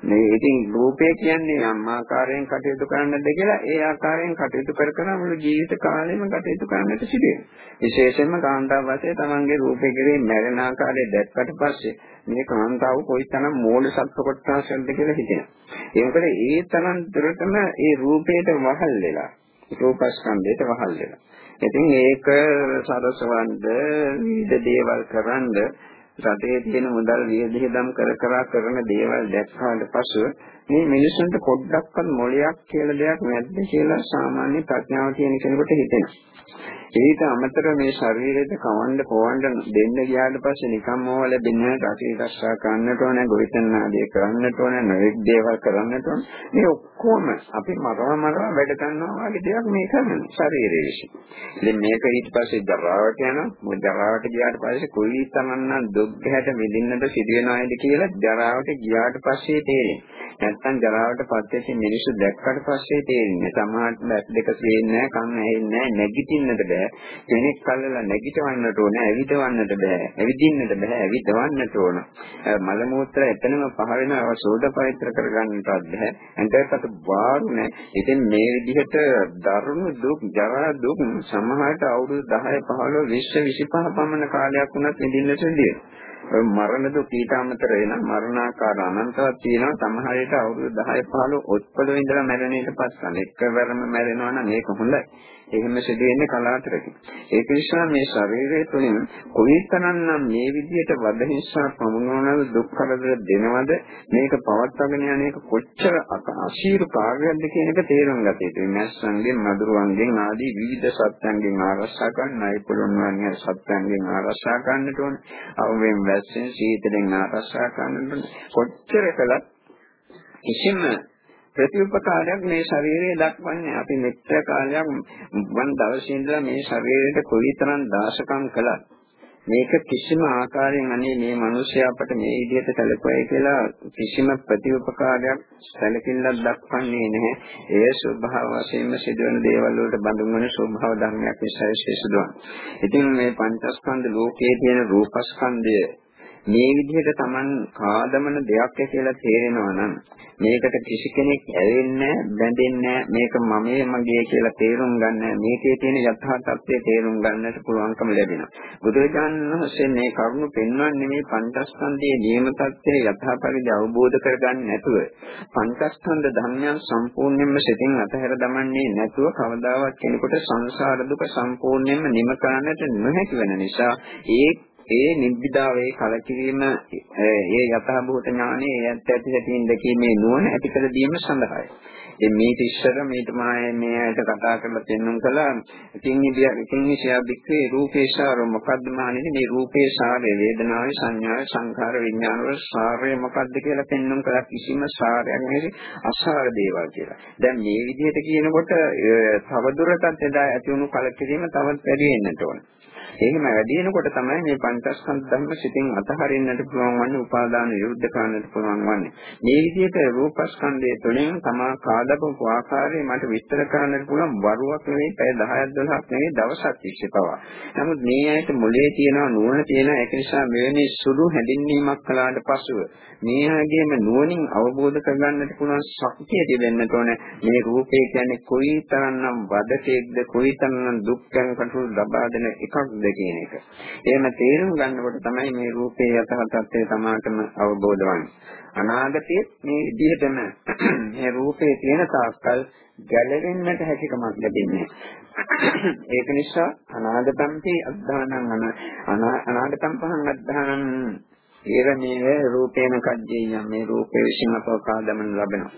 මේ ඉතින් රූපය කියන්නේ යම් ආකාරයෙන් කටයුතු කරන්නද කියලා ඒ ආකාරයෙන් කටයුතු කර කර මුළු ජීවිත කාලෙම කටයුතු කරන්නට සිදුවෙනවා. විශේෂයෙන්ම කාන්තාව වශයෙන් තමන්ගේ රූපේ කෙරේ මැරෙන ආකාරය දැක්කට පස්සේ මේ කාන්තාව කොයිතරම් මෝඩ සත්ව කොටසක්ද කියලා හිතෙනවා. ඒ මොකද ඒ තරම් දුරටම ඒ රූපයට වහල් වෙලා රූපස්කන්ධයට වහල් වෙලා. ඉතින් ඒක සරසවන්න විවිධ දේවල් කරන්ද රටේ තියෙන මුදල් වියදම් කර කර කරන දේවල් දැක්කාට පසු මේ මිනිසුන්ට පොඩ්ඩක්වත් මොලයක් කියලා දෙයක් නැද්ද කියලා සාමාන්‍ය ප්‍රඥාව තියෙන කෙනෙකුට හිතෙනවා. ඊට අමතරව මේ ශරීරයට කවන්න පොවන්න දෙන්න ගියාට පස්සේ නිකම්ම ලැබෙන්නේ රටේ රක්ෂා කරන්නට ඕන, ගොවිතැන්නාදී කරන්නට ඕන, නොයෙක් දේවල් කරන්නට ඕන. මේ ඔක්කොම අපි මරව මරව වැඩ කරනවා වගේ දෙයක් මේ කරන්නේ ශරීරයේ විසින්. ඉතින් මේක ඊට පස්සේ ජරාවට යනවා. මොකද ජරාවට ගියාට පස්සේ කොයි තරම්නම් දුක් ගැට විඳින්නද සිදුවෙනවද කියලා ජරාවට ගියාට පස්සේ තේරෙන්නේ. නැත්තම් ජරාවට පත් වෙච්ච මිනිස්සු දැක්කට පස්සේ තේරෙන්නේ සමහරට බැස් දෙක පේන්නේ නැහැ, කන් ඇහෙන්නේ නැහැ, නැගිටින්නට බෑ. කෙනෙක් කල්ලලා නැගිටවන්නට ඕන, ඇවිදවන්නට බෑ. ඇවිදින්නට බෑ, ඇවිදවන්නට ඕන. මල මූත්‍රා එතනම පහ වෙනවා සෝද පවිත්‍ර කරගන්නටවත් බෑ. එතකොට බාරු නැහැ. ඉතින් මේ විදිහට දරුණු දුක්, ජරා දුක් සමහරට අවුරුදු 10, 15, 20, 25 පමණ කාලයක් වුණත් විඳින්නට දෙනවා. මරණ දුක ඊට අමතර වෙන මරණාකාර අනන්තවත් තියෙනවා. සමහර විට අවුරුදු 10 15 ඔත්පල ඉඳලා මැරෙන ඊට පස්සේ එකවරම මැරෙනවා නම් ඒක හොඳයි. එහෙම සිදු වෙන්නේ කලාතුරකින්. ඒක නිසා මේ ශරීරය තුළින් කොයිතරම්නම් මේ විදිහට වද හිංසා පමුණවනද දුක් කරදර දෙනවද මේක පවත්වාගෙන යන එක කොච්චර අශීරු කාර්යයක්ද කියන එක තේරුම් ගත යුතුයි. මැස්සන්ගෙන් මදුරුවන්ගෙන් ආදී විවිධ සත්‍යයන්ගෙන් ආරක්ෂා කරන්නයි පුළුවන් වන්නේ සත්‍යයන්ගෙන් ආරක්ෂා කරන්නට ඕනේ. අවුෙන් වැස්සෙන් සීතලෙන් ආරක්ෂා කරන්නට ඕනේ. කොච්චර කළත් කිසිම ප්‍රතිඋපකාරයක් මේ ශරීරයේ දක්වන්නේ අපි මෙච්චර කාලයක් වන් දවසේ ඉඳලා මේ ශරීරයට කොයිතරම් දාශකම් කළත් මේක කිසිම ආකාරයෙන් අනේ මේ මිනිස්සයා අපට මේ විදිහට සැලකුවයි කියලා කිසිම ප්‍රතිඋපකාරයක් සැලකිල්ලක් දක්වන්නේ නැහැ. ඒ ස්වභාව වශයෙන්ම සිදුවන දේවල් වලට බඳුන් වෙන ස්වභාව ධර්මයක් නිසා සිදුවන. ඉතින් මේ පංචස්කන්ධ ලෝකයේ තියෙන රූපස්කන්ධය මේ විදිහට Taman කාදමන දෙයක් කියලා තේරෙනවා නම් මේකට කිසි කෙනෙක් ඇවෙන්නේ බැඳෙන්නේ මේක මමයේ මගේ කියලා තේරුම් ගන්න මේකේ තියෙන යථා තත්ත්වය තේරුම් ගන්නට පුළුවන්කම ලැබෙනවා. බුදුරජාණන් වහන්සේ මේ කරුණු පෙන්වන්නේ මේ පංචස්කන්ධයේ නියම තත්ත්වය යථා පරිදි අවබෝධ කරගන්න නැතුව පංචස්කන්ධ ධර්මයන් සම්පූර්ණයෙන්ම සිතින් අතහැර දමන්නේ නැතුව කවදාවත් කෙනෙකුට සංසාර දුක සම්පූර්ණයෙන්ම නිම කරන්නට නොහැකි වෙන නිසා ඒ ඒ නිබ්බිදාවේ කලකිරීම ඒ යථාභූත ඥානයේ ඇත්ත ඇති සැටින් දැකීමේ නුවණ ඇති කර දීම සඳහායි. ඉතින් මේ ඉස්සර මේට මායේ මේ ඇයිට කතා කරලා පෙන්වන්න කළා. ඉතින් ඉතින් ඉතින් සියා බික්කේ රූපේශාර මොකද්ද මානේ මේ රූපේශාරේ වේදනාවේ සංඥාවේ සංඛාර විඥානවල සාරය මොකද්ද කියලා පෙන්වන්න කළා කිසිම සාරයක් නෙවෙයි අසාර දේවල් කියලා. දැන් මේ විදිහට කියනකොට තවදුරටත් එදා ඇති වුණු කලකිරීම තවත් වැඩි වෙන්නට ඕනේ. එහෙම වැඩි වෙනකොට තමයි මේ පංචස්කන්ධ ධර්ම සිතින් අතහරින්නට පුළුවන් වන්නේ උපාදාන විරුද්ධ කරන්නට පුළුවන් වන්නේ. මේ විදිහට රූපස්කන්ධය තුළින් තමා කාදපු ආකාරය මට විස්තර කරන්නට පුළුවන් වරුවක් නෙවෙයි පැය 10ක් 12ක් නෙවෙයි දවසක් තිස්සේ පවා. නමුත් මේ ඇයිට මොලේ තියෙනවා නුවණ තියෙනවා ඒක නිසා මෙවැනි සුළු හැඳින්වීමක් කළාට පසුව මේ ආගේම නුවණින් අවබෝධ කරගන්නට පුළුවන් ශක්තිය තිබෙන්නට ඕනේ. මේ රූපේ කියන්නේ කොයිතරම්නම් වදකෙක්ද කොයිතරම්නම් දුක්ඛයන් කටු ලබා දෙන එකක්ද කියන එක. එහෙම තේරුම් ගන්නකොට තමයි මේ රූපේ යථා තත්ත්වය තමාටම අවබෝධ වන්නේ. අනාගතයේ මේ විදිහටම මේ රූපේ තියෙන තාක්කල් ගැලවෙන්නට හැකියාවක් ලැබෙන්නේ. ඒක නිසා අනාගතම්පි අද්ධානං අනාගතම් පහන් අද්ධානං ඊරමේ රූපේන කජ්ජේයම් මේ රූපේ විසින් අපකා දමන ලබනවා.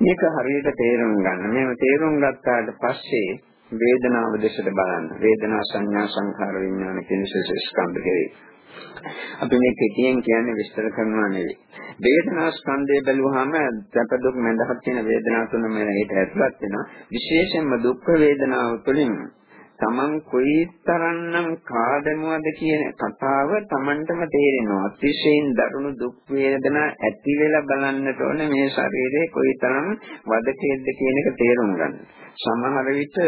මේක හරියට තේරුම් ගන්න. මේව තේරුම් ගත්තාට පස්සේ වේදනාව දෙසට බලන්න. වේදනා සංඥා සංඛාර විඥාන කියන ස්කන්ධ කෙරේ. අපි මේ කෙටියෙන් කියන්නේ විස්තර කරනවා නෙවෙයි. වේදනා ස්කන්ධය බැලුවාම සැප දුක් මඳහක් කියන වේදනා තුනම ඒකට ඇතුළත් වෙනවා. විශේෂයෙන්ම දුක් වේදනාව තුළින් තමන් කොයිතරම්නම් කාදමුවද කියන කතාව තමන්ටම තේරෙනවා. අතිශයින් දරුණු දුක් වේදනා ඇති වෙලා බලන්නට ඕනේ මේ ශරීරේ කොයිතරම් වදකේද්ද කියන එක තේරුම් ගන්න. සමහර විට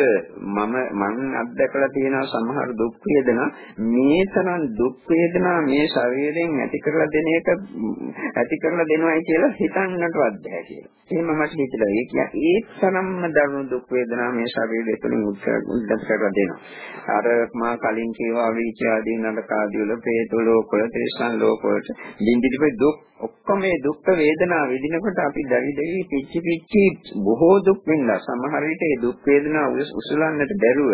මම මම අත්දැකලා තියෙනවා සමහර දුක් වේදනා මේ තරම් දුක් වේදනා මේ ශරීරයෙන් ඇති කරලා දෙන එක ඇති කරලා දෙනවයි කියලා හිතන්නටවත් බැහැ කියලා. එහෙම මට හිතලා ඒ කියන්නේ ඒ තරම්ම දරුණු දුක් වේදනා මේ ශරීරය තුළින් උද්ගත කරලා දෙනවා. අර මා කලින් කියවා වීච ආදී නරක ආදී වල ප්‍රේත ලෝකවල තේසන් ලෝකවල බින්දිටිපේ දුක් ඔක්කොම මේ දුක් වේදනා විඳිනකොට අපි දැවි දැවි පිච්චි පිච්චි බොහෝ දුක් විඳලා සමහර විට ඒ දුක් වේදනා උසුලන්නට බැරුව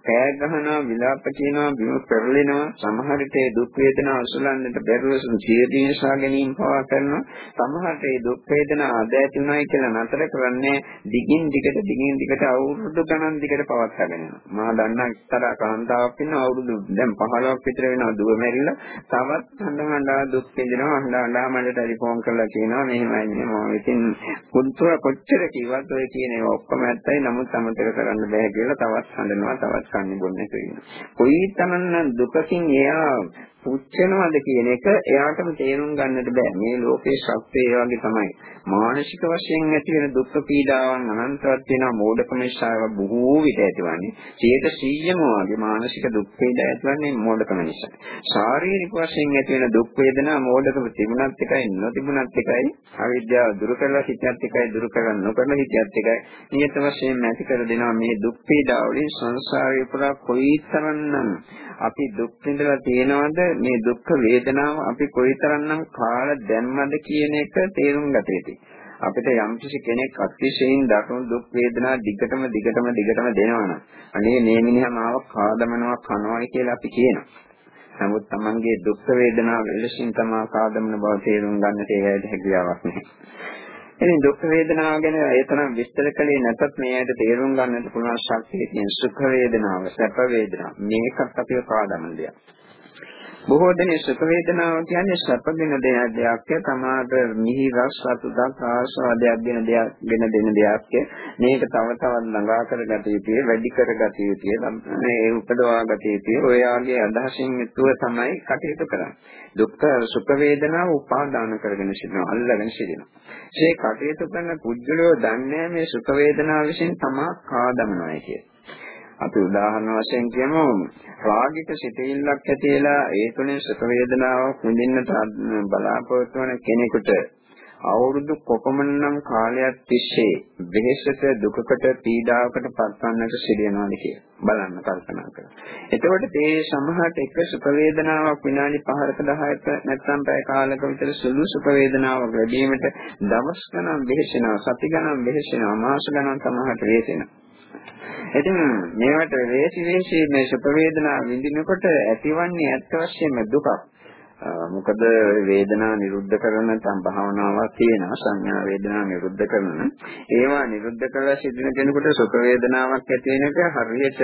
කෑ ගහනවා විලාප කියනවා බිම පෙරලෙනවා. සමහර විට ඒ දුක් වේදනා උසුලන්නට බැරුව සියදීනසා ගැනීම පවා කරනවා. සමහර විට ඒ දුක් වේදනා අද ඇතිුණයි කියලා නතර කරන්නේ දිගින් දිගට දිගින් දිගට අවුරුදු ගණන් දිගට පවත්වාගෙන යනවා. මා දන්නා එක්තරා කාන්තාවක් ඉන්නවා අවුරුදු දැන් 15ක් විතර වෙනවා. දුව මැරිලා තවත් හඳ හඳා දුක් විඳිනවා. හඳ හඳා මට ටෙලිෆෝන් කරලා කියනවා මෙහෙමයි මෙහෙම ඉතින් පුදුර කොච්චර කිව්වත් ඔය කියන ඒවා ඔක්කොම ඇත්තයි නමුත් අමතක කරන්න බෑ කියලා තවත් හඳනවා තවත් කන්නේ බොන්නේ කියනවා. කොයි තරම්නම් දුකකින් එයා පුච්චනවද කියන එක එයාටම තේරුම් ගන්නට බෑ. මේ ලෝකේ ශක්තිය ඒ වගේ තමයි. මානසික වශයෙන් ඇති වෙන දුක් පීඩාවන් අනන්තවත් වෙනා මෝඩකම නිසා බොහෝ විට ඇතිවන්නේ. 100%ම වගේ මානසික දුක් පීඩා ඇතිවන්නේ මෝඩකම නිසා. ශාරීරික වශයෙන් ඇති වෙන දුක් වේදනා මෝඩකම තිබුණත් එකයි නොතිබුණත් එකයි. අවිද්‍යාව දුරු කරලා හිතත් එකයි දුරු කරලා නොකරන හිතත් එකයි. නියත වශයෙන් ඇති කර දෙනවා මේ දුක් පීඩා වලින් සංසාරේ පුරා කොයිතරම්නම් අපි දුක් විඳලා තියෙනවද මේ දුක් වේදනාව අපි කොයිතරම්නම් කාලා දැම්මද කියන එක තේරුම් ගත යුතුයි. අපිට යම් කිසි කෙනෙක් අතිශයින් දකුණු දුක් වේදනා දිගටම දිගටම දිගටම දෙනවනම් අනේ මේ මිනිහා මාව කාදමනවා කනවායි කියලා අපි කියනවා. නමුත් Tamanගේ දුක් වේදනාව එලෙසින් තමා කාදමන බව තේරුම් ගන්නට ඒ ඇයිද හැකියාවක් නැහැ. ඉතින් දුක් වේදනාව ගැන ඒ තරම් විස්තර කළේ නැතත් මේ ඇයිද තේරුම් ගන්නට පුළුවන් ශක්තිය තියෙන සුඛ වේදනාව, සැප වේදනාව මේකත් අපිව කාදමන දෙයක්. බොහෝ දෙනේ සුඛ වේදනාව කියන්නේ සැපගෙන දෙන දෙයක් තමාට මිහි රස සතුටක් ආස්වාදයක් දෙන දෙයක් වෙන දෙන දෙයක් මේක තව තවත් ළඟා කරගත යුතුයි වැඩි කරගත යුතුයි. මේ උපදවා ගත යුතුයි. ඔය ආගේ අදහසින් යුතුව තමයි කටයුතු කරන්නේ. දුක්ඛ සුඛ වේදනාව උපාදාන කරගෙන සිටිනවා අල්ලගෙන සිටිනවා. මේ කටයුතු කරන පුද්ගලයෝ දන්නේ මේ සුඛ වේදනාව විසින් තමා කාදමනවායි කියලා. අපි උදාහරණ වශයෙන් කියමු රාගික සිතෙල්ලක් ඇතිලා ඒ තුළින් සුඛ වේදනාවක් විඳින්නට බලාපොරොත්තු වන කෙනෙකුට අවුරුදු කොපමණනම් කාලයක් තිස්සේ වෙහෙසට දුකකට පීඩාවකට පත්වන්නට සිදුවෙනවද කියලා බලන්න කල්පනා කරලා. එතකොට මේ සමහරට එක සුඛ වේදනාවක් විනාඩි 5ක 10ක නැත්නම් පැය කාලයක විතර සුළු සුඛ වේදනාවක් ලැබීමට දවස් ගණන් වෙහෙසෙනවා, සති ගණන් වෙහෙසෙනවා, මාස ගණන් සමහරට වෙහෙසෙනවා. ඉතින් මේවට වේසි වේසි මේ සුඛ වේදනා විඳිනකොට ඇතිවන්නේ ඇත්ත වශයෙන්ම දුකක්. මොකද වේදනා නිරුද්ධ කරන තම් භාවනාවක් තියෙනවා සංඥා වේදනා නිරුද්ධ කරන. ඒවා නිරුද්ධ කරලා සිටින කෙනෙකුට සුඛ වේදනාවක් ඇති වෙන එක හරියට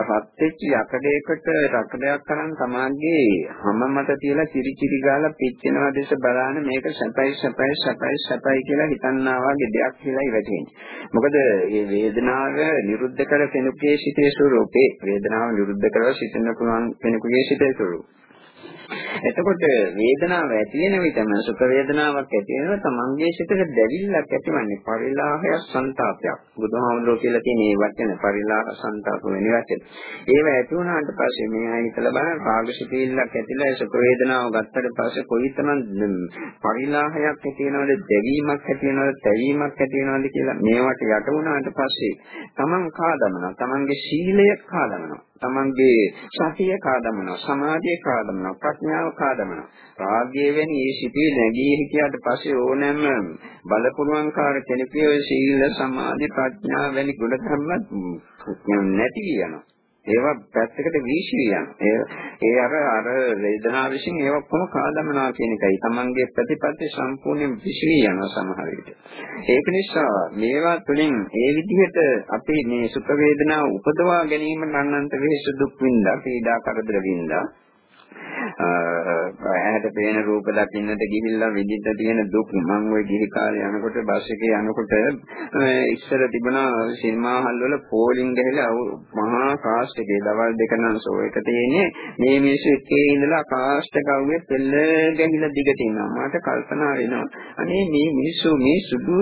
රත් වෙච්ච යකඩයකට රකඩයක් කරන් තමාගේ හැම මත තියලා චිරි චිරි ගාලා පිච්චෙනවා දැස බලන මේක සැපයි සැපයි සැපයි සැපයි කියලා හිතන්නා වගේ දෙයක් කියලා ඉවැටෙන්නේ මොකද මේ වේදනාව නිරුද්ධ කර කෙනෙකුගේ සිතේ ස්වરૂපේ වේදනාව නිරුද්ධ කරලා සිටින්න පුළුවන් කෙනෙකුගේ සිතේ ස්වરૂපේ එතකොට වේදනාව ඇති වෙන විටම සුඛ වේදනාවක් ඇති වෙනවා තමන්ගේ සිතට දැවිල්ලක් ඇතිවන්නේ පරිලාහයක් සංతాපයක් බුදුහාමුදුරුවෝ කියලා තියෙන මේ වචන පරිලාහ සංతాප වෙන වචන. ඒව ඇති වුණාට පස්සේ මේ අය හිතලා බලන රාගසිතීල්ලක් ඇතිලා සුඛ වේදනාව ගත්තට පස්සේ කොයිතරම් පරිලාහයක් ඇති වෙනවද දැවීමක් ඇති වෙනවද තැවීමක් ඇති වෙනවද කියලා මේවට යට වුණාට පස්සේ තමන් කාදමනවා. තමන්ගේ සීලය කාදමනවා. තමන්ගේ සතිය කාදමනවා සමාධිය කාදමනවා ප්‍රඥාව කාදමනවා. රාගය වෙන ඒ සිටී නැගී හිටියට පස්සේ ඕනෑම බලපුලුවන්කාර කෙනෙකුගේ සීල සමාධි ප්‍රඥා වැනි ගුණ ධර්ම නැති යනවා ඒවා පැත්තකට වීසී යන. ඒ ඒ අර අර වේදනාව විසින් ඒව ඔක්කොම කාදමනවා කියන එකයි. Tamange ප්‍රතිපත්ති සම්පූර්ණයෙන් විශ්ලී යන සමහර විට. ඒක නිසා මේවා තුළින් ඒ විදිහට අපි මේ සුඛ වේදනාව උපදවා ගැනීම නන්නන්ත වෙහෙස දුක් විඳා, පීඩා කරදර විඳා ඇහැට පේන රූප දකින්නට ගිහිල්ලා විඳින්න තියෙන දුක්. මම ওই ගිහි කාලේ යනකොට බස් එකේ යනකොට ඉස්සර තිබුණා සිනමා හල් වල පෝලිං ගහලා මහා කාස්ට් එකේ දවල් දෙක නම් ෂෝ එක තියෙන්නේ. මේ මිනිස්සු එකේ ඉඳලා කාස්ට් ගව්වේ පෙළ ගහිලා දිගට ඉන්නවා මට කල්පනා වෙනවා. අනේ මේ මිනිස්සු මේ සුදු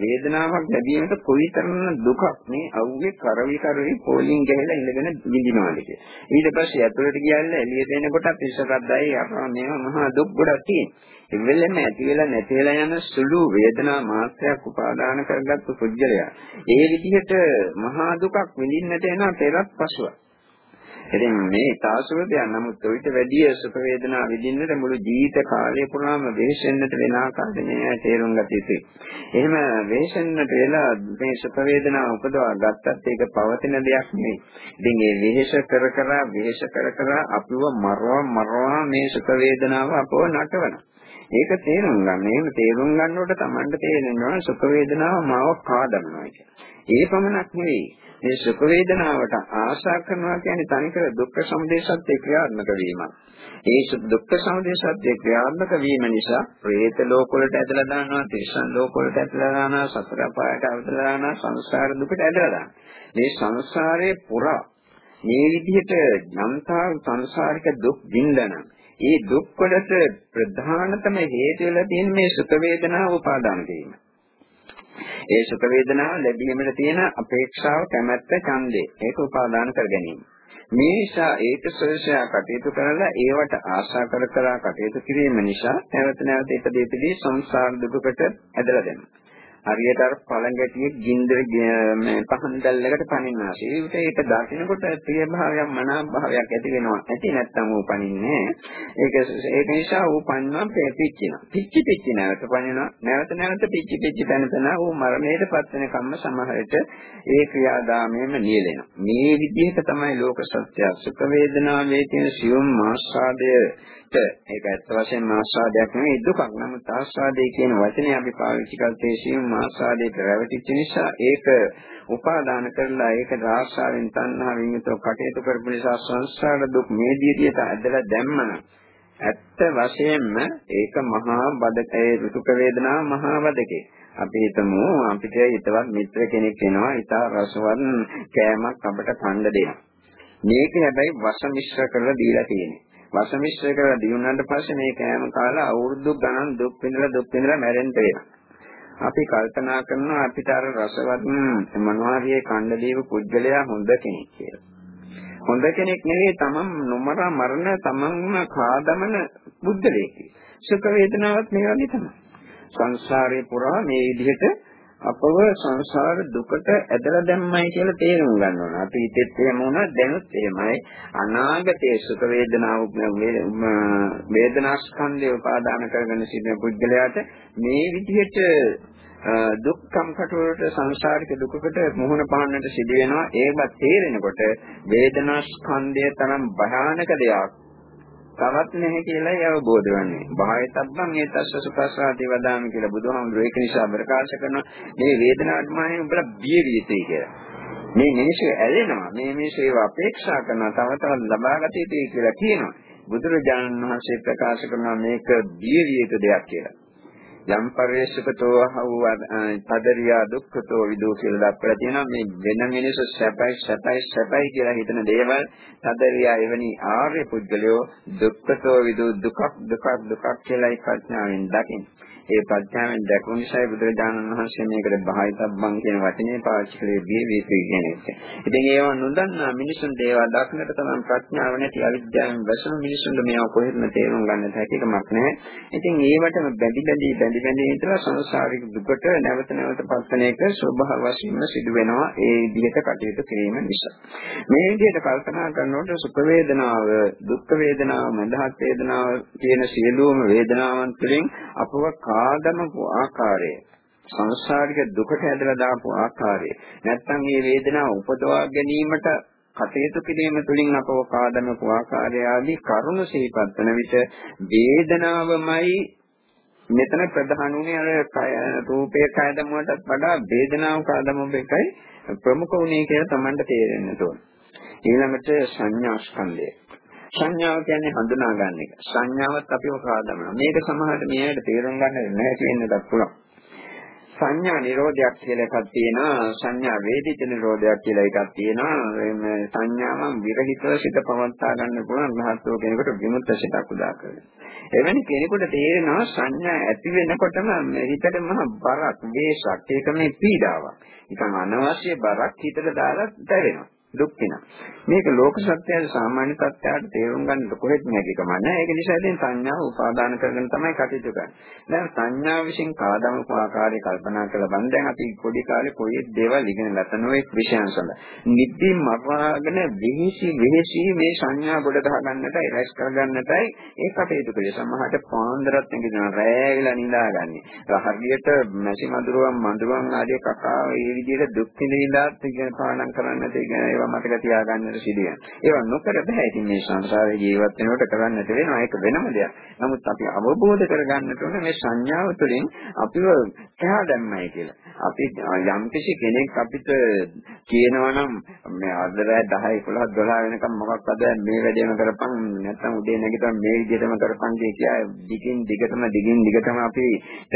වේදනාවක් ලැබීමට කොයිතරම් දුකක් මේ අවුවේ කරවි කරවි පෝලිං ගහලා ඉඳගෙන විඳිනවාද කියලා. ඊට පස්සේ ඇතුළට ගියල්ලා එළියට එනකොට පිස්සකද්දයි අපා මේවා මහා දුක් ගොඩක් තියෙන. ඉවෙලෙම ඇති වෙලා නැති වෙලා යන සුළු වේදනා මාත්‍රයක් උපාදාන කරගත්තු පුජ්‍යලයා. ඒ විදිහට මහා දුකක් විඳින්නට එන පෙරත් පසුව. ඉතින් මේ සාසුව දෙයක් නමුත් ඔయిత වැඩි සුඛ වේදනා විඳින්නට මුළු ජීවිත කාලය පුරාම වෙහෙසෙන්නට වෙන ආකාරය මේ තේරුම් ගත යුතුයි. එහෙම වෙහෙසෙන්නට වෙලා මේ සුඛ වේදනා උපදවා ගත්තත් ඒක පවතින දෙයක් නෙවෙයි. ඉතින් මේ වෙහෙස කර කර වෙහෙස කර කර අපිව මරවා මරවා මේ සුඛ වේදනාව අපව නටවනවා. ඒක තේරුම් ගන්න. එහෙම තේරුම් ගන්නකොට Tamanට තේරෙනවා සුඛ වේදනාව මාව කාදමනවා කියලා. ඒ පමණක් නෙවෙයි මේ සුඛ වේදනාවට ආශා කරනවා කියන්නේ තනිකර දුක්ඛ සමුදය සත්‍ය ක්‍රියාත්මක වීමක්. ඒ දුක්ඛ සමුදය සත්‍ය ක්‍රියාත්මක වීම නිසා പ്രേත ලෝකවලට ඇදලා දානවා, තිරිසන් ලෝකවලට ඇදලා දානවා, සතර පායට ඇදලා දානවා, සංසාර දුකට ඇදලා දානවා. මේ සංසාරයේ පුරා මේ විදිහට යම්තා සංසාරික දුක් විඳන ඒ දුක් වලට ප්‍රධානතම හේතු වෙලා තියෙන මේ සුඛ වේදනාව උපාදාන කිරීම. ඒ සුඛ වේදනාව ලැබීමට තියෙන අපේක්ෂාව කැමැත්ත ඡන්දේ ඒක උපාදාන කර ගැනීම. මේ නිසා ඒක සොයසා කටයුතු කරලා ඒවට ආශා කර කර කටයුතු කිරීම නිසා නැවත නැවත ඉදීපදී සංසාර දුකකට ඇදලා දෙනවා. හරියට අර පළඟැටියෙක් ගින්දර මේ පහන් දැල්ලකට පනින්නවා. ඒකට ඒක දකිනකොට ප්‍රිය භාවයක් මනාප භාවයක් ඇති වෙනවා. ඇති නැත්තම් ඌ පනින්නේ ඒක ඒක නිසා ඌ පන්නවා පිච්චිනවා. පිච්චි පිච්චි නැවත පනිනවා. නැවත නැවත පිච්චි පිච්චි තන තන ඌ මරණයට පත් වෙන කම්ම සමහරට ඒ ක්‍රියාදාමයෙන්ම නියැලෙනවා. මේ විදිහට තමයි ලෝක සත්‍ය සුඛ වේදනාවේ තියෙන සියුම් ආස්වාදය ඒක ඇත්ත වශයෙන්ම ආස්වාදයක් නෙවෙයි දුකක්. නමුත් ආස්වාදයේ කියන වචනේ අපි පාවිච්චි කරලා සියුම් ආස්වාදයට රැවටිච්ච නිසා ඒක උපාදාන කරලා ඒක රාශාවෙන් තණ්හාවෙන් යුතුව කටයුතු කරපු නිසා සංසාර දුක් මේ දිහට ඇදලා දැම්මන ඇත්ත වශයෙන්ම ඒක මහා බදකේ දුක වේදනා මහා බදකේ. අපි හිතමු අපිට හිතවත් මිත්‍ර කෙනෙක් වෙනවා ඊට රසවත් කෑමක් අපට කන්න දෙනවා. මේක හැබැයි වස මිශ්‍ර කරලා දීලා තියෙන්නේ. වස මිශ්‍ර කරලා දිනුනාට පස්සේ මේ කෑම කාලා අවුරුදු ගණන් දුක් විඳලා දුක් විඳලා මැරෙන්න වෙනවා. අපි කල්පනා කරනවා අපිට අර රසවත් මනෝහාරියේ කණ්ඩ දීව පුද්ගලයා හොඳ කෙනෙක් කියලා. හොඳ කෙනෙක් නෙවෙයි තමන් නොමර මරණ තමන්ම කාදමන බුද්ධලෙක්. සුඛ වේදනාවක් මේ වගේ තමයි. සංසාරේ පුරා මේ විදිහට අපව සංසාර දුකට ඇදලා දැම්මයි කියලා තේරුම් ගන්න ඕන. අතීතෙත් එහෙම වුණා දැනුත් එහෙමයි. අනාගතයේ සුඛ වේදනාව වේදනා ස්කන්ධය උපාදාන කරගෙන සිටින පුද්ගලයාට මේ විදිහට දුක්ඛම් කටවලට සංසාරික දුකකට මුහුණ පාන්නට සිදු වෙනවා. ඒවත් තේරෙනකොට වේදනා ස්කන්ධය තරම් භයානක දෙයක් තවත් නැහැ කියලායි අවබෝධ වෙන්නේ. භාවිතබ්බන් ඒ තස්ස සුඛසාදී වදාමි කියලා බුදුහාමුදුරුවෝ ඒක නිසා ප්‍රකාශ කරනවා මේ වේදනාවට මානේ උඹලා බිය වියතේ කියලා. මේ මිනිස්සු ඇලෙනවා. මේ මිනිස්සු ඒව අපේක්ෂා කරනවා. තව තවත් ලබා ගත යුතුයි කියලා කියනවා. බුදුරජාණන් වහන්සේ ප්‍රකාශ කරනවා මේක බිය විය යුතු දෙයක් කියලා. යම් පරිශකතෝ හවු පදරියා දුක්ඛතෝ විදෝ කියලා දක්වලා තියෙනවා. මේ වෙන මිනිස්සු සැපයි සැපයි සැපයි කියලා හිතන දේවල් පදරියා එවැනි ආර්ය පුද්ගලයෝ දුක්ඛතෝ විදෝ දුකක් දුකක් දුකක් කියලා ප්‍රඥාවෙන් දකින්නේ ඒ ප්‍රඥාවෙන් දැකුණු නිසා බුදුරජාණන් වහන්සේ මේකට බාහිතබ්බන් කියන වචනේ පාවිච්චි කළේ දීවිසී කියන එක. ඉතින් ඒව නොදන්නා මිනිසුන් දේවා දක්නට තමයි ප්‍රඥාව නැති අවිද්‍යාවෙන් වැසුණු මිනිසුන්ට මේවා කොහෙත්ම තේරුම් ගන්නට හැකියාවක් නැහැ. ඉතින් ඒවටම බැඳි බැඳි බැඳි බැඳි ඉඳලා සංසාරික දුකට නැවත නැවත පස්සන එක ස්වභාව වශයෙන්ම සිදු වෙනවා ඒ විදිහට කටයුතු කිරීම නිසා. මේ විදිහට කල්පනා කරනකොට සුඛ වේදනාව, දුක්ඛ වේදනාව, මඳහත් වේදනාව කියන සියලුම වේදනාවන් තුළින් අපව ආදමපු ආකාරය සංසාරික දුකට ඇදලා දාපු ආකාරය නැත්නම් මේ වේදනාව උපදවා ගැනීමට කටයුතු කිරීම තුළින් අපව කාදමපු ආකාරය ආදී කරුණ සිහිපත් වන විට වේදනාවමයි මෙතන ප්‍රධාන උනේ අර රූපේ කායදමුවටත් වඩා වේදනාව කාදමුව එකයි ප්‍රමුඛ උනේ කියලා Tamanට තේරෙන්න ඕන. ඊළඟට සංඥා ස්කන්ධය. සංඥාව කියන්නේ හඳුනා ගන්න එක. සංඥාවත් අපිව කාදමනවා. මේක සමහරට මෙයාට තේරුම් ගන්න නැති වෙන්නත් පුළුවන්. සංඥා නිරෝධයක් කියලා එකක් තියෙනවා සංඥා වේදිත නිරෝධයක් කියලා එකක් තියෙනවා මේ සංඥාවන් විරහිතව සිත පවත්වා ගන්න පුළුවන් මහත්ව කෙනෙකුට විමුක්ත සිතක් උදා කරගන්න. එවැනි කෙනෙකුට තේරෙනවා සංඥා ඇති වෙනකොටම හිතට මහ බරක් වේශක් ඒක මේ පීඩාවක්. නිකන් අනවශ්‍ය බරක් හිතට දාලා දැවෙනවා. දුක් වෙනවා. මේක ලෝක සත්‍යයේ සාමාන්‍ය තත්ත්වයට තේරුම් ගන්න කොහෙත් නැගිකම නැහැ. ඒක නිසා ඉතින් සංඥාව උපාදාන කරගෙන තමයි කටයුතු කරන්නේ. දැන් සංඥාව විසින් කාදම ආකාරය කල්පනා කරලා බන් දැන් අපි පොඩි කාලේ කොයි දේවල් ඉගෙන ගන්න නොයෙක් විෂයන් සඳ. නිදි මරාගෙන විහිසි විහිසි මේ සංඥා ගොඩ ගහ ගන්නටයි රැස් කර ගන්නටයි ඒ කටයුතු කරේ. සමහරට පාන්දරත් නැගිටිනවා රැයවිලා නිදාගන්නේ. හරියට මැසි මදුරුවන් මදුරුවන් ආදී කකා මේ විදිහට දුක් විඳින්දාත් ඉගෙන පාඩම් කරන්නට ඉගෙන ඒවා මතක තියාගන්නට සිදුවෙන. ඒවා නොකර බෑ. ඉතින් මේ සංසාරේ ජීවත් වෙනකොට කරන්නට වෙනවා. ඒක වෙනම දෙයක්. නමුත් අපි අවබෝධ කරගන්නට ඕනේ මේ සංඥාව තුළින් අපිව කහා දැම්මයි කියලා. අපි යම් කිසි කෙනෙක් අපිට කියනවා නම් මේ අද රෑ 10 11 12 වෙනකම් මොකක්ද මේ වැඩේම කරපන් නැත්නම් උදේ නැගිටම මේ විදිහටම කරපන් කියලා දිගින් දිගටම දිගින් දිගටම අපි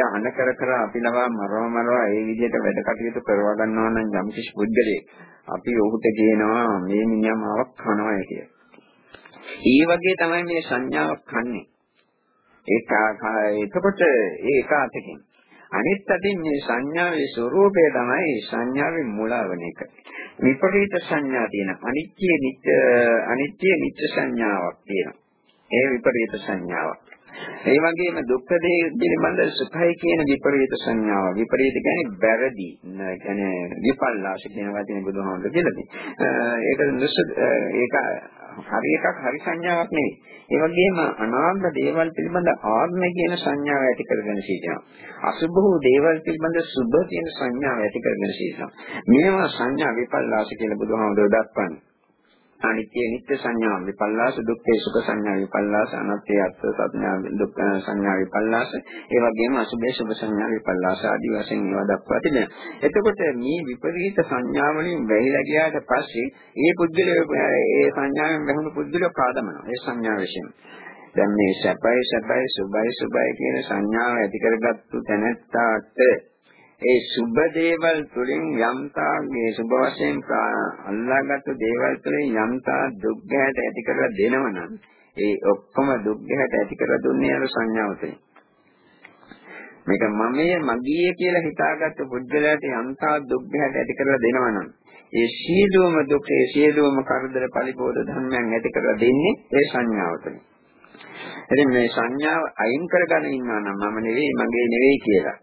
අන කර කර අපි ලවා මරව මරව ඒ විදිහට වැඩ කටයුතු කරවා ගන්නවා නම් යම් කිසි පුද්ගලයෙක් අපි ඔහුට කියනවා මේ මිනිහා මාවක් කනවා කියලා. ඒ වගේ තමයි මේ සංඥාවක් කන්නේ. ඒක එතකොට ඒක අතකින් අනිත් අතින් මේ සංඥාවේ ස්වરૂපය තමයි සංඥාවේ මුලාවන එක. විපරීත සංඥා තියෙන අනිත්‍ය නිත්‍ය අනිත්‍ය නිත්‍ය සංඥාවක් තියෙනවා. ඒ විපරීත සංඥාවක්. ඒ වගේම දුක්ඛ දේ පිළිබඳ සුඛයි කියන විපරීත සංඥාව. විපරීත කියන්නේ වැරදි. කියන්නේ විපල්ලාශ කියන වචනේ බුදුහාමුදුරුවෝ කියලා තියෙනවා. ඒක ඒක හරි එකක් හරි සංඥාවක් නෙවෙයි. ඒ වගේම අනාත්ම දේවල් පිළිබඳ ආත්ම කියන සංඥාව ඇති කරගෙන සිටිනවා. අසුභ වූ දේවල් පිළිබඳ සුභ කියන සංඥාව ඇති කරගෙන සිටිනවා. මේවා සංඥා විපල්ලාශ කියලා බුදුහාමුදුරුවෝ දක්වන්නේ. අනිත්‍ය නිත්‍ය සංඥා විපල්ලාස දුක්ඛේ සුඛ සංඥා විපල්ලාස අනාත්මය අත්ථ සංඥා දුක්ඛ සංඥා විපල්ලාස ඒ වගේම අසුභේ සුභ සංඥා විපල්ලාස ආදී වශයෙන් ඒවා දක්වා තිබෙනවා. එතකොට මේ විපරීත සංඥා වලින් වැහිලා ගියාට පස්සේ ඒ පුද්ගලයා ඒ සංඥාවෙන් වැහුණු පුද්ගලයා කාදමනවා. ඒ සංඥා විශ්ෙන්. දැන් මේ සැපයි සැපයි සුභයි සුභයි කියන සංඥාව ඇති කරගත්තු තැනැත්තාට ඒ සුබ දේවල් තුළින් යම්තා මේ සුබ වශයෙන් අල්ලාගත්තු දේවල් තුළින් යම්තා දුක් ගැට ඇති කරලා දෙනවනම් ඒ ඔක්කොම දුක් ගැට ඇති කරලා දුන්නේ අර සංඥාව තුළින්. මේක මමයේ මගියේ කියලා හිතාගත්තු පුද්ගලයාට යම්තා දුක් ගැට ඇති කරලා දෙනවනම් ඒ සියලුම දුක් ඒ සියලුම කරදර පරිපෝධ ධර්මයන් ඇති කරලා දෙන්නේ ඒ සංඥාව තුළින්. ඉතින් මේ සංඥාව අයින් කරගෙන ඉන්නවා නම් මම නෙවෙයි මගේ නෙවෙයි කියලා.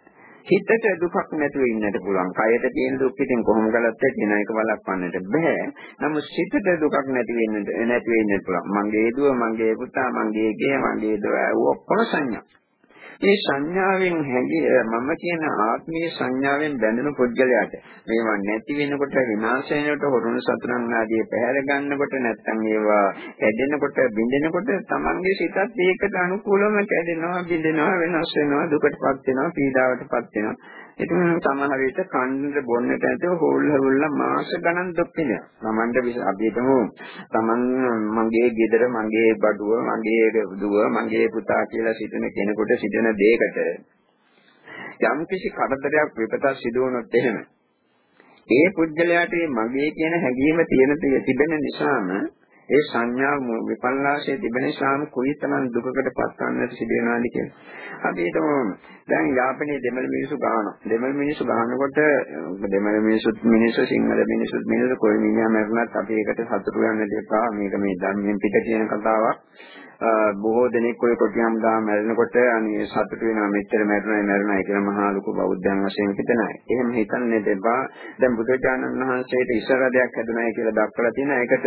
හිතට දුකක් නැතුව ඉන්නට පුළුවන්. කයට තියෙන දුක් ඉතින් කොහොම කළත් තියෙන එක වළක්වන්නට බෑ. නමුත් සිතට දුකක් නැති වෙන්නට නැති වෙන්නට පුළුවන්. මගේ දුව, මගේ පුතා, මගේ ගේ, මගේ දුව ඔක්කොම සංඥා. මේ සංඥාවෙන් හැදී මම කියන ආත්මීය සංඥාවෙන් බැඳෙන පුද්ගලයාට මේවා නැති වෙනකොට විනාශ වෙනකොට හොරුණු සතුරන් ආදී පැහැර ගන්නකොට නැත්නම් ඒවා කැඩෙනකොට බිඳෙනකොට තමන්ගේ සිතත් ඒකට අනුකූලව කැඩෙනවා බිඳෙනවා වෙනස් වෙනවා දුකටපත් වෙනවා පීඩාවටපත් වෙනවා. ඉතින් සමහර විට කන්න බොන්නට නැතුව හොල්ල හොල්ල මාස ගණන් දුක් විඳිනවා. Tamante අපිටම Taman මගේ ගෙදර මගේ බඩුව මගේ දුව මගේ පුතා කියලා සිටින කෙනෙකුට සිටින දෙයකට යම් කිසි කරදරයක් විපතක් සිදු වුණොත් එහෙම ඒ පුද්ගලයාට මගේ කියන හැඟීම තියෙන තිබෙන නිසාම ඒ සංඥා විපල්ලාශයේ තිබෙන නිසාම කුයිතරම් දුකකට පත්වන්නට සිදු වෙනවාද කියලා. අපි හිතමු දැන් යාපනයේ දෙමළ මිනිස්සු ගහනවා. දෙමළ මිනිස්සු ගහනකොට දෙමළ මිනිස්සුත් මිනිස්සු සිංහල මිනිස්සුත් මිනිස්සු කොයි මිනිහා මරුණත් අපි ඒකට සතුටු වෙන්න දෙපා. මේක මේ ධර්මයෙන් පිට කියන කතාවක්. බොහෝ දෙනෙක් ඔය කොටියම් දා මැරෙනකොට අනේ සතුට වෙනවා මෙච්චර මැරුණා මැරුණා කියලා මහා ලොකු බෞද්ධයන් වශයෙන් හිතනයි. එහෙම හිතන්නේ දෙපා. දැන් බුදුචානන් වහන්සේට ඉස්සරදයක් හැදුනායි කියලා දක්වලා තියෙනවා. ඒකට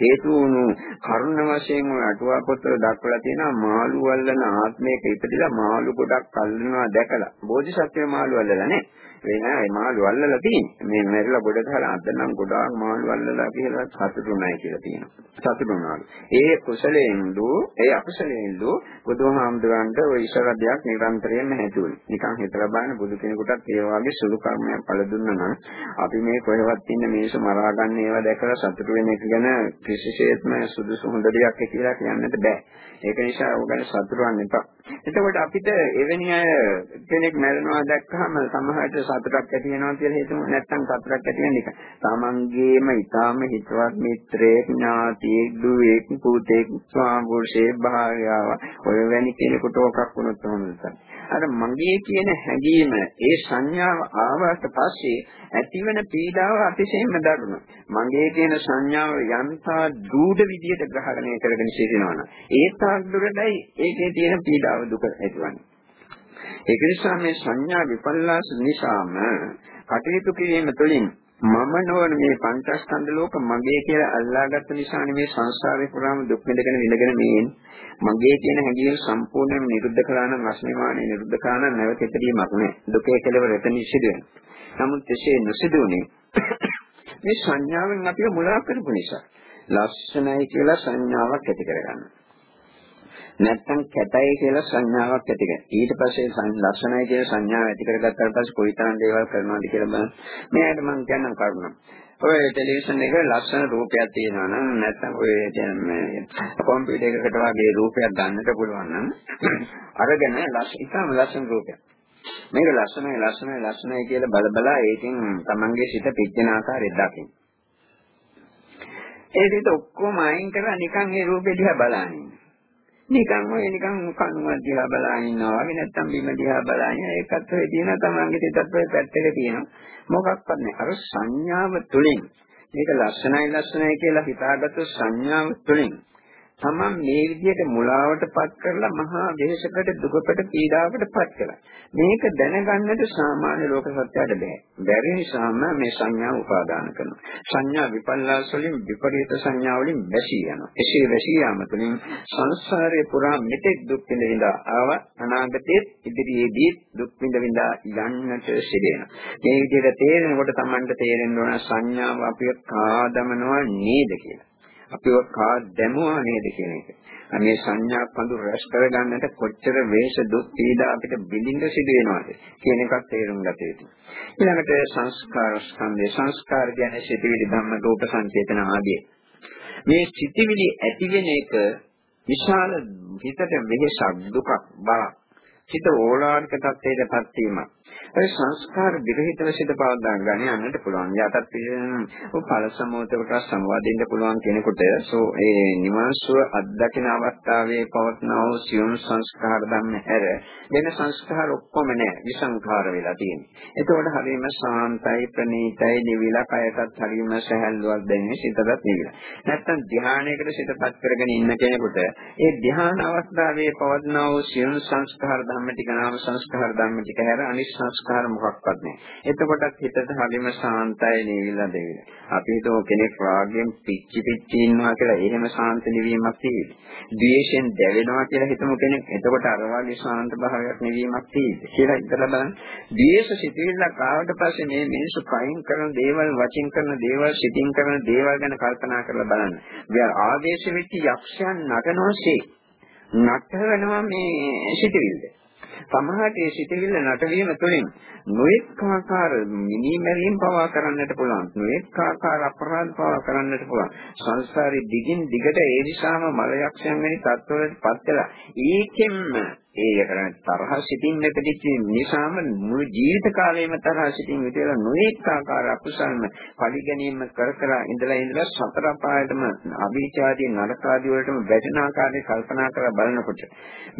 හේතු වුණු කරුණ වශයෙන් ඔය අටුවා පොතේ දක්වලා තියෙනවා මාළු වල්ලන ආත්මයක ඉපදිලා මාළු ගොඩක් අල්ලනවා දැකලා. බෝධිසත්වයේ මාළු වල්ලලා නේ. වෙන ඒ මාළු අල්ලලා තියෙන්නේ. මේ මැරිලා ගොඩ ගහලා අද නම් ගොඩාක් මාළු අල්ලලා කියලා සතුටුුණයි කියලා තියෙනවා. සතුටුුණාලු. ඒ කුසලයෙන් දෝ ඒ අකුසලයෙන් දෝ බුදුහාමුදුරන්ට ওই ඉස්සරදයක් නිරන්තරයෙන්ම හැදුවේ. නිකන් හිතලා බලන්න බුදු කෙනෙකුටත් ඒ වගේ සුළු කර්මයක් පළ දුන්නා නම් අපි මේ කොහෙවත් ඉන්න මිනිස්සු මරා ගන්න ඒවා දැකලා සතුටු වෙන එක ගැන කිසිසේත්ම සුදුසු හොඳ දෙයක් කියලා කියන්නට බෑ. ඒක නිසා ඔය ගැන සතුටු වෙන්න එපා. එතකොට අපිට එවැනි අය කෙනෙක් මැරෙනවා දැක්කහම සමහරට සතුටක් ඇති වෙනවා කියලා හිතමු නැත්නම් සතුටක් ඇති වෙන එක. තමන්ගේම ඊටාම හිතවත් මිත්‍රයෙක් ඥාතියෙක් දුවෙක් පුතෙක් ස්වාමීවර්ෂේ භාර්යාව ඔය වැනි කෙනෙකුට ඔකක් වුණොත් මොනවද අර මගේ කියන හැඟීම ඒ සංඥාව ආවට පස්සේ ඇතිවන පීඩාව අතිශයින්ම දරුණු. මගේ කියන සංඥාව යන්තා දූඩ විදියට ග්‍රහණය කරගෙන සිටිනවනම් ඒ තාක් දුරටයි ඒකේ තියෙන පීඩාව දුක ඇතිවන්නේ. ඒක නිසා මේ සංඥා විපල්ලාස නිසාම කටයුතු කිරීම තුළින් මම නොවන මේ පංචස්කන්ධ ලෝක මගේ කියලා අල්ලාගත්ත නිසානේ මේ සංසාරේ පුරාම දුක් විඳගෙන විඳගෙන මේ මගේ කියන හැඟීම් සම්පූර්ණයෙන්ම නිරුද්ධ කළා නම් අස්මිමානේ නිරුද්ධ කළා නම් නැවත ඉදීමක් නෑ. දුකේ කෙලවර එතන සිදු වෙනවා. නමුත් එසේ නොසිදුුනේ මේ සංඥාවෙන් අපිව මුලා කරපු නිසා ලස්සනයි කියලා සංඥාවක් ඇති කරගන්නවා. නැත්තම් කැතයි කියලා සංඥාවක් ඇති කරගන්න. ඊට පස්සේ ලක්ෂණයි කියලා සංඥාව ඇති කරගත්තාට පස්සේ කොයිතරම් දේවල් කරනවද කියලා බලන්න. මෙයාට මම කියන්නම් කරුණ. ඔය ටෙලිවිෂන් එක ලස්සන රූපයක් තියෙනවා නම් නැත්නම් ඔය කියන්නේ කම්පියුටර් එකකට වගේ රූපයක් ගන්නට පුළුවන් නම් අරගෙන ඉතාම ලස්සන රූපයක්. මේක ලස්සනයි ලස්සනයි ලස්සනයි කියලා බල බලා ඒකෙන් තමන්ගේ සිත පිච්චෙන ආකාරය දකින්න. ඒ විදිහට ඔක්කොම අයින් කරලා නිකන් ඒ රූපෙ දිහා බලන්නේ. නිකන් ඔය නිකන් කණුව දිහා බලාගෙන ඉන්නවා වගේ නැත්තම් බිම දිහා බලාගෙන ඒකත් ඔය තියෙන තමන්ගේ සිතත් ඔය පැත්තක තියෙනවා. මොකක්වත් නැහැ. අර සංඥාව තුළින්. මේක ලස්සනයි ලස්සනයි කියලා හිතාගත්තු සංඥාව තුළින්. තමන් මේ විදිහට මුලාවටපත් කරලා මහා වෙහෙසකට දුකකට පීඩාවකටපත් කළා. මේක දැනගන්නට සාමාන්‍ය ලෝක සත්‍යයට බෑ. බැරි නිසාම මේ සංඥා උපාදාන කරනවා. සංඥා විපල්ලාස වලින් විපරීත සංඥා වලින් වැසී යනවා. එසේ වැසී යාම තුළින් සංසාරේ පුරා මෙතෙක් දුක් විඳිනා ආව අනාගතයේ ඉදිරියේදී දුක් විඳ විඳා යන්නට සිදෙනවා. මේ විදිහට තේරෙනකොට Tamanට තේරෙන්න ඕන සංඥාව අපිව කාදමනවා නේද කියලා. අපිව කා දැමුවා නේද කියන එක. මේ සංඥා පඳු රැස් කරගන්නට කොච්චර වේශ දුක් පීඩා අපිට බිඳින්න සිදු වෙනවද කියන එකත් තේරුම් ගත යුතුයි. ඊළඟට සංස්කාර ස්කන්ධය සංස්කාර කියන්නේ සිටිවිලි ධම්ම රූප සංචේතන ආදී. මේ සිටිවිලි ඇති වෙන එක විශාල හිතට වෙහසක් දුකක් බවක් හිත ඕලාරික තත්ත්වයටපත් වීම. ඒ සංස්කාර විරහිතව සිට පවදා ගන්න යන්නට පුළුවන්. යටත් ඵල සමෝතකට සමවදින්න පුළුවන් කෙනෙකුට සෝ ඒ නිවාසුව අත්දකින අවස්ථාවේ පවත්නා වූ සියුම් සංස්කාර ධර්ම හැර වෙන සංස්කාර ඔක්කොම නැහැ. විසංඛාර වෙලා තියෙන්නේ. එතකොට හරියම ශාන්තයි ප්‍රණීතයි නිවිලා කයටත් හරියම සැහැල්ලුවක් දැනෙන්නේ සිතටත් නිවිලා. නැත්තම් ධ්‍යානයකට සිතපත් කරගෙන ඉන්න කෙනෙකුට ඒ ධ්‍යාන අවස්ථාවේ පවත්නා වූ සියුම් සංස්කාර ධර්ම ටික නාම සංස්කාර ධර්ම ටික හැර අනිත් සංස්කාර මොකක්වත් නැහැ. එතකොටත් හිතට හරිම සාන්තයි නිවිලා දෙවිලා. අපි හිතමු කෙනෙක් රාගයෙන් පිච්චි පිච්චි ඉන්නවා කියලා එහෙම සාන්ත නිවීමක් තියෙන්නේ. ද්වේෂයෙන් දැවෙනවා කියලා හිතමු කෙනෙක්. එතකොට අර වගේ සාන්ත භාවයක් නිවීමක් තියෙන්නේ. කියලා හිතලා බලන්න. ද්වේෂ සිතිවිල්ලක් ආවට පස්සේ මේ මිනිස්සු කයින් කරන දේවල්, වචින් කරන දේවල්, සිතින් කරන දේවල් ගැන කල්පනා කරලා බලන්න. ආදේශ වෙච්ච යක්ෂයන් නටනවාසේ නටනවා මේ සිතිවිල්ල. සමහරට ඒ සිතවිල්ල නටවීම තුළින් නොඑක් ආකාර මිනිමැරීම් පවා කරන්නට පුළුවන්. නොඑක් ආකාර අපරාධ පවා කරන්නට පුළුවන්. සංසාරේ දිගින් දිගට ඒ නිසාම මල යක්ෂයන් වැනි තත්ත්වවලට පත් වෙලා ඒකෙන්ම ඒ කරන්නේ තරහ සිටින් නැතිච්ච නිසාම මුළු ජීවිත කාලයම තරහ සිටින් විතර නොඑක් ආකාර අකුසල්ම පරිගැනීම කර කර ඉඳලා ඉඳලා සතර පායටම අභිචාදී නරකාදී වලටම වැටෙන ආකාරයේ කල්පනා කරලා බලනකොට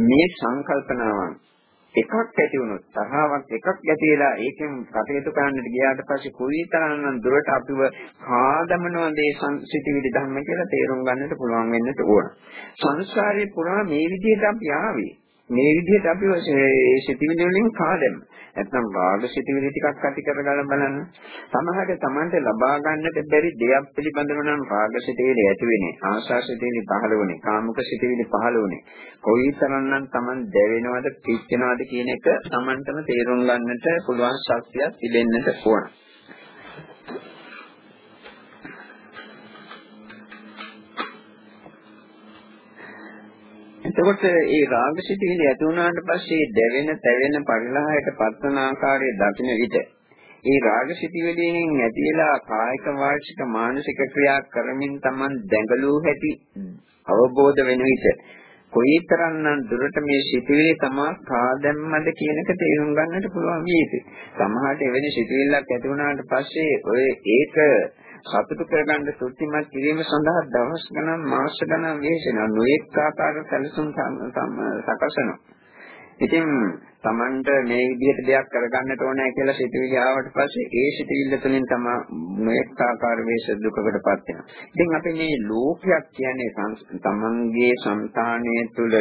මේ සංකල්පනාවන් එකක් ඇති වුණොත් තරහවක් එකක් ඇති වෙලා ඒකෙන් කටයුතු කරන්නට ගියාට පස්සේ කුයිතරම්නම් දුරට අපිව කාදමනවා දේ සංසිතිවිලි ධර්ම කියලා තේරුම් ගන්නට පුළුවන් වෙන්නට ඕන. සංසාරේ පුරා මේ විදිහට අපි ආවේ. මේ විදිහට අපි සිතිවිලි වලින් කාදෙන්න. නැත්නම් රාග සිතිවිලි ටිකක් ඇති කරගන්න බලන්න. සමහරට Tamante ලබා ගන්නට බැරි දෙයක් පිළිබඳව නම් රාග සිතිවිලි ඇති වෙන්නේ. ආශා සිතිවිලි පහළ වුනේ. කාමුක සිතිවිලි පහළ වුනේ. කොයිතරම්නම් Taman දැවෙනවද, පිච්චෙනවද කියන එක Tamanටම තේරුම් ගන්නට පුළුවන් ශක්තියක් තිබෙන්නට ඕන. එතකොට මේ රාගසිතවිලි ඇති වුණාට පස්සේ දැවෙන, තැවෙන, පරිලහයට පත්වන ආකාරය දකින විට ඒ රාගසිතවිලියෙන් ඇතිලා කායික වාචික මානසික ක්‍රියා කරමින් Taman දැඟලූ හැටි අවබෝධ වෙන විට කොයිතරම්නම් දුරට මේ සිතුවිලි තමා කාදැම්මද කියන එක තේරුම් ගන්නට පුළුවන් විදිහට. සමහරට එවැනි සිතුවිල්ලක් ඇති වුණාට පස්සේ ඔය ඒක සතුට කරගන්න සුද්ධිමත් කිරීම සඳහා දවස් ගණන් මාස ගණන් වේසෙන නොඑක ආකාර සැලසුම් සකසනවා. ඉතින් Tamanට මේ විදිහට දෙයක් කරගන්නට ඕනේ කියලා සිතුවිලි ආවට පස්සේ ඒ සිතුවිල්ල තුළින් තම නොඑක ආකාර වේස දුකකටපත් වෙනවා. ඉතින් අපි මේ ලෝකයක් කියන්නේ Tamanගේ సంతාණය තුළ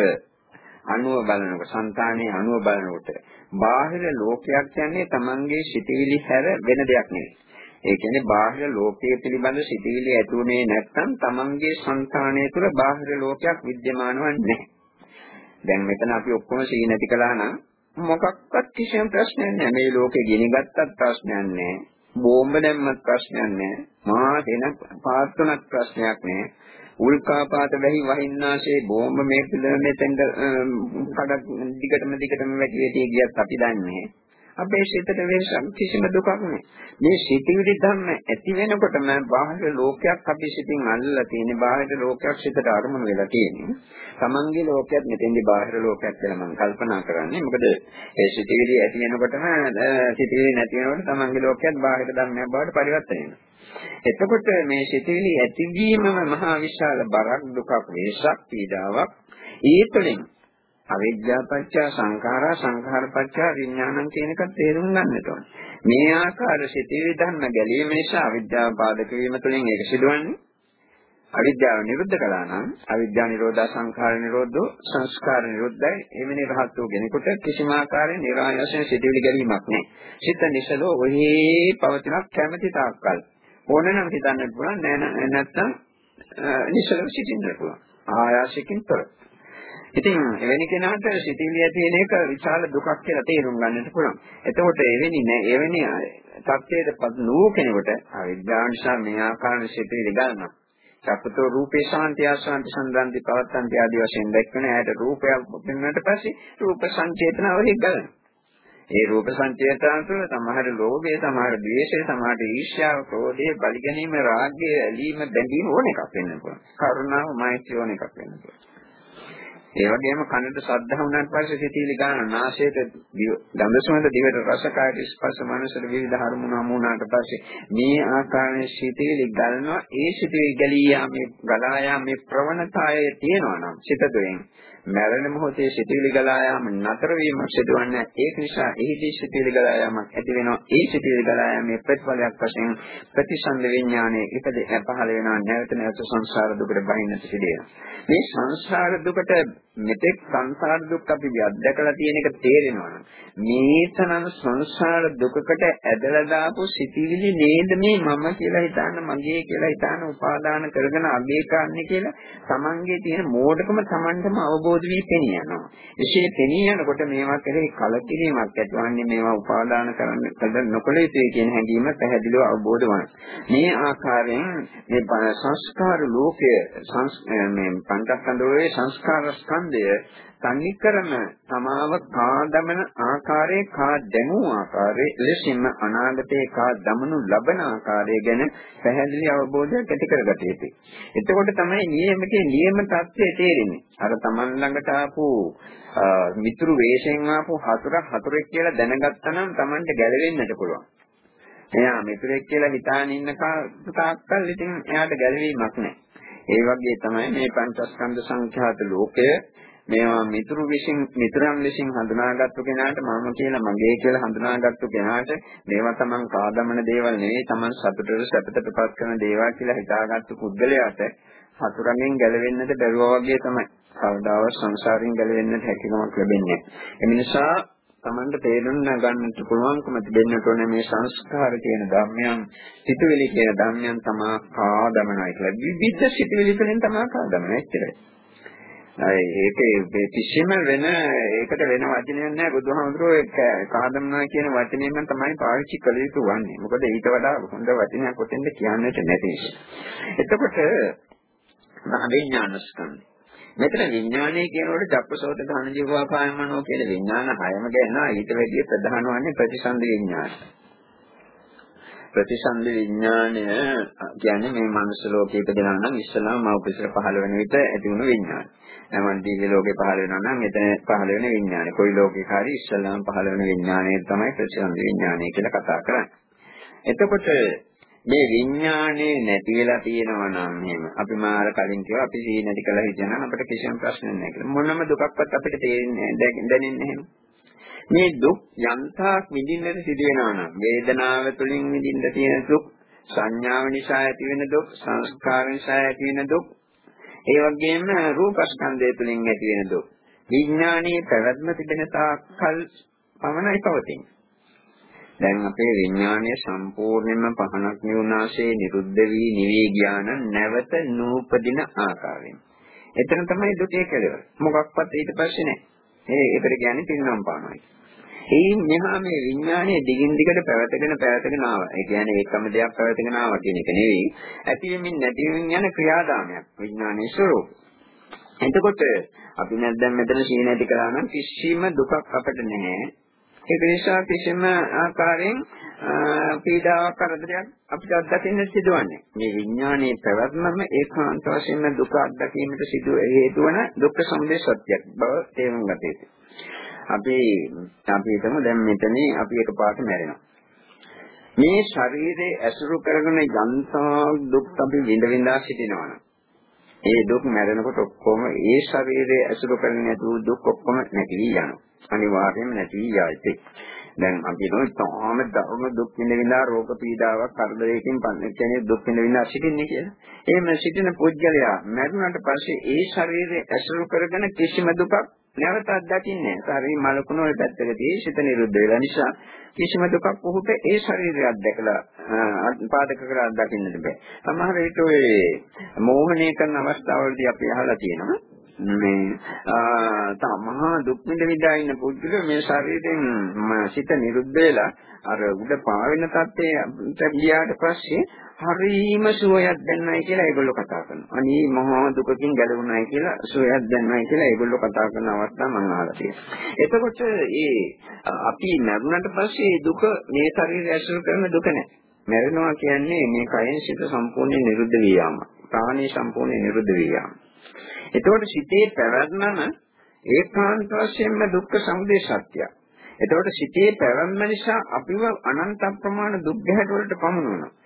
අනුව බලනකොට సంతානයේ අනුව බලනකොට බාහිර ලෝකයක් කියන්නේ Tamange සිටිවිලි හැර වෙන දෙයක් නෙවෙයි. ඒ කියන්නේ බාහිර ලෝකයේ පිළිබඳ සිතිවිලි ඇතුනේ නැත්නම් Tamanගේ సంతාණය තුළ බාහිර ලෝකයක් विद्यमान වෙන්නේ දැන් මෙතන අපි ඔක්කොම සී නැති කළා නම් මොකක්වත් කිසිම ප්‍රශ්නයක් නැහැ. මේ ලෝකෙ ගෙනගත්තත් ප්‍රශ්නයක් නැහැ. බෝම්බ දැම්මත් ප්‍රශ්නයක් නැහැ. මහා දෙන පාස්තුණක් ප්‍රශ්නයක් නැහැ. උල්කාපාත වැහි වහින්නාසේ බෝම්බ මේ පිළ මෙතෙන්ද කඩක් දිගටම දිගටම වැටි වැටි ගියත් අපි දන්නේ අපේ සිතට වෙනසක් කිසිම දුකක් නැහැ. මේ සිතිවිලි ධර්ම ඇති වෙනකොටම බාහිර ලෝකයක් අපි සිතින් අල්ලලා තියෙන බාහිර ලෝකයක් සිතට අරමුණු වෙලා තියෙන්නේ. තමන්ගේ ලෝකයක් මෙතෙන්දි බාහිර ලෝකයක් කියලා මම කල්පනා කරන්නේ. මොකද ඒ සිතිවිලි ඇති වෙනකොටම සිතිවිලි නැති වෙනකොට තමන්ගේ ලෝකයක් බාහිර ධර්මයක් බවට පරිවර්තනය වෙනවා. එතකොට මේ සිතිවිලි ඇතිවීමම මහා විශාල බරක් දුකක් වේශක් පීඩාවක් ඒ තුළින් අවිද්‍යා පත්‍ය සංඛාරා සංඛාර පත්‍ය විඥානං කියන එක තේරුම් ගන්නට ඕනේ. මේ ආකාර සිටිවි ධර්ම ගැලීම නිසා අවිද්‍යාව පාදක වීම තුළින් ඒක සිදුවන්නේ. අවිද්‍යාව නිරුද්ධ කළා නම් අවිද්‍යා නිරෝධා සංඛාර නිරෝධෝ සංස්කාර නිරුද්ධයි එවැනි රහත් වූ කෙනෙකුට කිසිම ආකාරයෙන් නිරායසයෙන් සිටිවිලි ගැනීමක් නැහැ. සිත නිසලෝ ඔහි පවතිනක් කැමැති තාක්කල් ඕනනම් හිතන්නත් පුළුවන් නෑ නැත්නම් නිසලව සිටින්න පුළුවන්. ආයාසයෙන් තොර. ඉතින් එවැනි කෙනාට සිටිවිලි ඇති වෙන එක විශාල දුකක් කියලා තේරුම් ගන්නට පුළුවන්. එතකොට එවැනි නෑ එවැනි තත්ත්වයකටපත් නෝ කෙනෙකුට අවිද්‍යාව නිසා මේ ආකාරයෙන් සිටිවිලි ගන්නවා. චක්කතෝ රූපේ ශාන්තිය ශාන්ති සංගන්ති පවත්තන්ති ආදී වශයෙන් දැක්වෙන ඇයට රූපයක් පෙන්වන්නට පස්සේ රූප සංචේතනවල ගලන. ඒ රූප සංචේතන තුළ සමහර ලෝභය, සමහර ද්වේෂය, සමහර ඊර්ෂ්‍යාව, ක්‍රෝධය, බලිගැනීම, රාගය, ඇලීම, බැඳීම ඕන එකක් වෙන්න පුළුවන්. කරුණාව, මෛත්‍රිය ඕන එකක් වෙන්න පුළුවන්. ඒ වගේම කනට ශබ්ද වුණාට පස්සේ සිතීලි ගන්න නාසයට ගඳ සුවඳ දිවට රස කායට ස්පර්ශ මනසට විවිධ හරමුණු හමුණාට පස්සේ මේ ආකාරයේ සිතීලි ගන්නවා. ඒ සිතීලි ගලී යාමේ ගලා යාමේ ප්‍රවණතාවය තියෙනවා නම් සිත තුළින් මරණ මොහොතේ සිතීලි ගලා යාම නතර වීමක් සිදුවන්නේ ඒක නිසා එහිදී සිතීලි ගලා යාමක් ඇති වෙනවා. ඒ සිතීලි ගලා යාමේ ප්‍රතිඵලයක් වශයෙන් ප්‍රතිසන්ද විඥානයේ ඉපද පහළ වෙනවා. නැවත නැවත සංසාර දුකට බහින්නට සිදුවෙනවා මේ සංසාර දුකට මෙතෙක් සංසාර දුක් අපි අත්දකලා තියෙන එක තේරෙනවා නම් මේ තරම් සංසාර දුකකට ඇදලා දාපු සිටිවිලි නේද මේ මම කියලා හිතාන මගේ කියලා හිතාන උපාදාන කරගෙන අගේ කන්නේ කියලා තමන්ගේ තියෙන මෝඩකම තමන්ටම අවබෝධ වී පෙනී යනවා. එසේ පෙනී යනකොට මේවා කෙරෙහි කලකිරීමක් ඇතිවන්නේ මේවා උපාදාන කරන්න කද නොකළ යුතුයි කියන හැඟීම පැහැදිලිව අවබෝධ වනවා. මේ ආකාරයෙන් මේ සංස්කාර ලෝකය මේ පංචස්කන්ධයේ සංස්කාර ස්කන්ධය තනිකරම තමාව කාදමන ආකාරයේ කා දැමූ ආකාරයේ ලෙසින්ම අනාගතයේ කා දමනු ලබන ආකාරය ගැන පැහැදිලි අවබෝධයක් ඇති කරගත යුතුයි. එතකොට තමයි නියමකේ නියම தත්ත්වය තේරෙන්නේ. අර Taman ළඟට ආපු මිතුරු වේශයෙන් ආපු හතුරක් හතුරෙක් කියලා දැනගත්තා නම් Tamanට ගැලවෙන්නට පුළුවන්. එයා මිතුරෙක් කියලා හිතාන ඉන්න තාක්කල් ඉතින් එයාට ගැලවීමක් නැහැ. ඒ වගේ තමයි මේ පංචස්කන්ධ සංඛ්‍යාත ලෝකය මේවා මිතුරු විසින් මිතුරන් විසින් හඳුනාගත්තු කෙනාට මම කියලා මගේ කියලා හඳුනාගත්තු කෙනාට මේවා තමන් කාදමන දේවල් නෙවෙයි තමන් සතුටට සැපතටපත් කරන දේවල් කියලා හිතාගත්තු පුද්ගලයාට හතුරන්ගෙන් ගැලවෙන්නට බැරුවා වගේ තමයි. කවදාවත් සංසාරයෙන් ගැලවෙන්නට හැකියාවක් ලැබෙන්නේ නැහැ. ඒ නිසා Tamanට තේරුම් ගන්නට පුළුවන්කම දෙන්නට ඕනේ මේ සංස්කාර කියන ධර්මයන් සිතුවිලි කියන ධර්මයන් තමා කාදමනයි කියලා. විවිධ සිතුවිලි වලින් තමා කාදමන එච්චරයි. ඒකේ කිසිම වෙන ඒකට වෙන වචනයක් නැහැ බුදුහාමුදුරුවෝ කාදමනා කියන වචනයෙන් තමයි පාවිච්චි කළ යුතු වන්නේ. මොකද ඊට වඩා හොඳ වචනයක් කොතෙන්ද කියන්නට නැති නිසා. එතකොට අවිඥානස්කන්ධ මෙතන විඥානය කියනකොට චක්කසෝත ධන ජීවා කායමනෝ කියන විඥාන හයම ගන්නවා ඊට වැඩිය ප්‍රධාන වන්නේ ප්‍රතිසන්දි විඥානය. ප්‍රතිසන්දි විඥානය කියන්නේ මේ මනුස්ස ලෝකයේ ඉපදෙනා නම් ඉස්සලාම මව්පියසට පහළ වෙන විට ඇති වුණු විඥානය. නැමන් දිව්‍ය ලෝකේ පහළ වෙනවා නම් මෙතන පහළ වෙන විඥානය. කොයි ලෝකයක හරි ඉස්සලාම පහළ වෙන විඥානය තමයි ප්‍රතිසන්දි විඥානය කියලා කතා කරන්නේ. එතකොට මේ විඥානේ නැති වෙලා තියෙනවා නම් එහෙම අපි මාර කලින් කිව්වා අපි සී නැති කළා හිතනවා අපිට කිසිම ප්‍රශ්නයක් නැහැ කියලා. මොනම දුකක්වත් අපිට තේරෙන්නේ දැනෙන්නේ එහෙම. මේ දුක් යන්තාක් විඳින්නට සිදු වෙනවා නම් වේදනාව තුළින් විඳින්න තියෙන දුක් සංඥාව නිසා ඇති වෙන දුක් සංස්කාර නිසා ඇති වෙන දුක් ඒ වගේම රූපස්කන්ධය තුළින් ඇති වෙන දුක් විඥානීය පැවැත්ම තිබෙන තාක්කල් පමණයි පවතින්නේ දැන් අපේ විඥානය සම්පූර්ණයෙන්ම පහනක් නිවුනාසේ නිරුද්ධ වී නිවි ඥාන නැවත නූපදින ආකාරයෙන්. එතන තමයි දුකේ කෙලවර. මොකක්වත් ඊට පස්සේ නැහැ. ඒ ඒකට කියන්නේ පින්නම් පානයි. ඒ මෙහා මේ විඥානයේ දිගින් දිගට පැවතගෙන පැවතගෙන ආවා. ඒ කියන්නේ ඒකම දෙයක් පැවතගෙන ආවා කියන එක නෙවෙයි. ඇතිවෙමින් නැතිවෙමින් යන ක්‍රියාදාමයක් විඥානයේ ස්වરૂපය. එතකොට අපි දැන් මෙතන සීනටි කරා නම් කිසිම දුකක් අපිට නැහැ. ඒක නිසා කිසිම ආකාරයෙන් පීඩාවක් කරදරයක් අපිට අත්දකින්න සිදුවන්නේ. මේ විඥානයේ පැවැත්මම ඒකාන්ත වශයෙන්ම දුක අත්දැකීමට සිදු හේතු වන දුක්ඛ සමුදය සත්‍යයක් බව තේරුම් ගත යුතුයි. අපි අපි හිතමු දැන් මෙතනේ අපි එකපාරට මැරෙනවා. මේ ශරීරයේ ඇසුරු කරගෙන යන්තා දුක් අපි විඳ විඳා සිටිනවා. ඒ දුක් මැරෙනකොට ඔක්කොම ඒ ශරීරයේ ඇසුරු කරගෙන යතු දුක් ඔක්කොම නැති වී යනවා. අනිවාර්යයෙන්ම නැති වී යයි. දැන් අපි නෝ තාම ධර්ම දුක් විඳිනා රෝග පීඩාවක් කරදරයකින් කෙනෙක් දුක් විඳිනා සිටින්නේ කියලා. එහෙම සිටින පුද්ගලයා මරුණාට පස්සේ ඒ ශරීරය ඇසුරු කරගෙන කිසිම දුකක් නැවත අත්දකින්නේ නැහැ. ශරීර මලකුණ වල පැත්තකදී සිත නිරුද්ධ වෙලා නිසා කිසිම දුකක් ඔහුට ඒ ශරීරය අත්දකලා පාදක කර අත්දකින්නට බෑ. සමහර විට ඔය මෝහණය කරන අවස්ථාවලදී අපි අහලා තියෙනවා මේ තමහා දුක් විඳ විඳා ඉන්න පුද්ගලයා මේ ශරීරයෙන් සිත නිරුද්ධ වෙලා අර උඩ පාවෙන තත්ත්වයට ගියාට පස්සේ හරීම සුවයක් දැනනයි කියලා ඒගොල්ලෝ කතා කරනවා. අනේ මහා දුකකින් ගැලවුණයි කියලා සුවයක් දැනනයි කියලා ඒගොල්ලෝ කතා කරන අවස්ථා මම අහලා තියෙනවා. එතකොට ඒ අපි මරුණට පස්සේ දුක මේ ශරීරය ඇසුරු කරන දුක නෑ. මැරෙනවා කියන්නේ මේ කයෙන් සිත සම්පූර්ණයෙන් නිරුද්ධ වී යාම. ප්‍රාණය සම්පූර්ණයෙන් නිරුද්ධ වී යාම. එතකොට සිතේ පැවැත්මම ඒකාන්ත වශයෙන්ම දුක්ඛ සමුදය සත්‍යය. එතකොට සිතේ පැවැත්ම නිසා අපිව අනන්ත ප්‍රමාණ දුක් ගැහැට වලට පමුණුවනවා.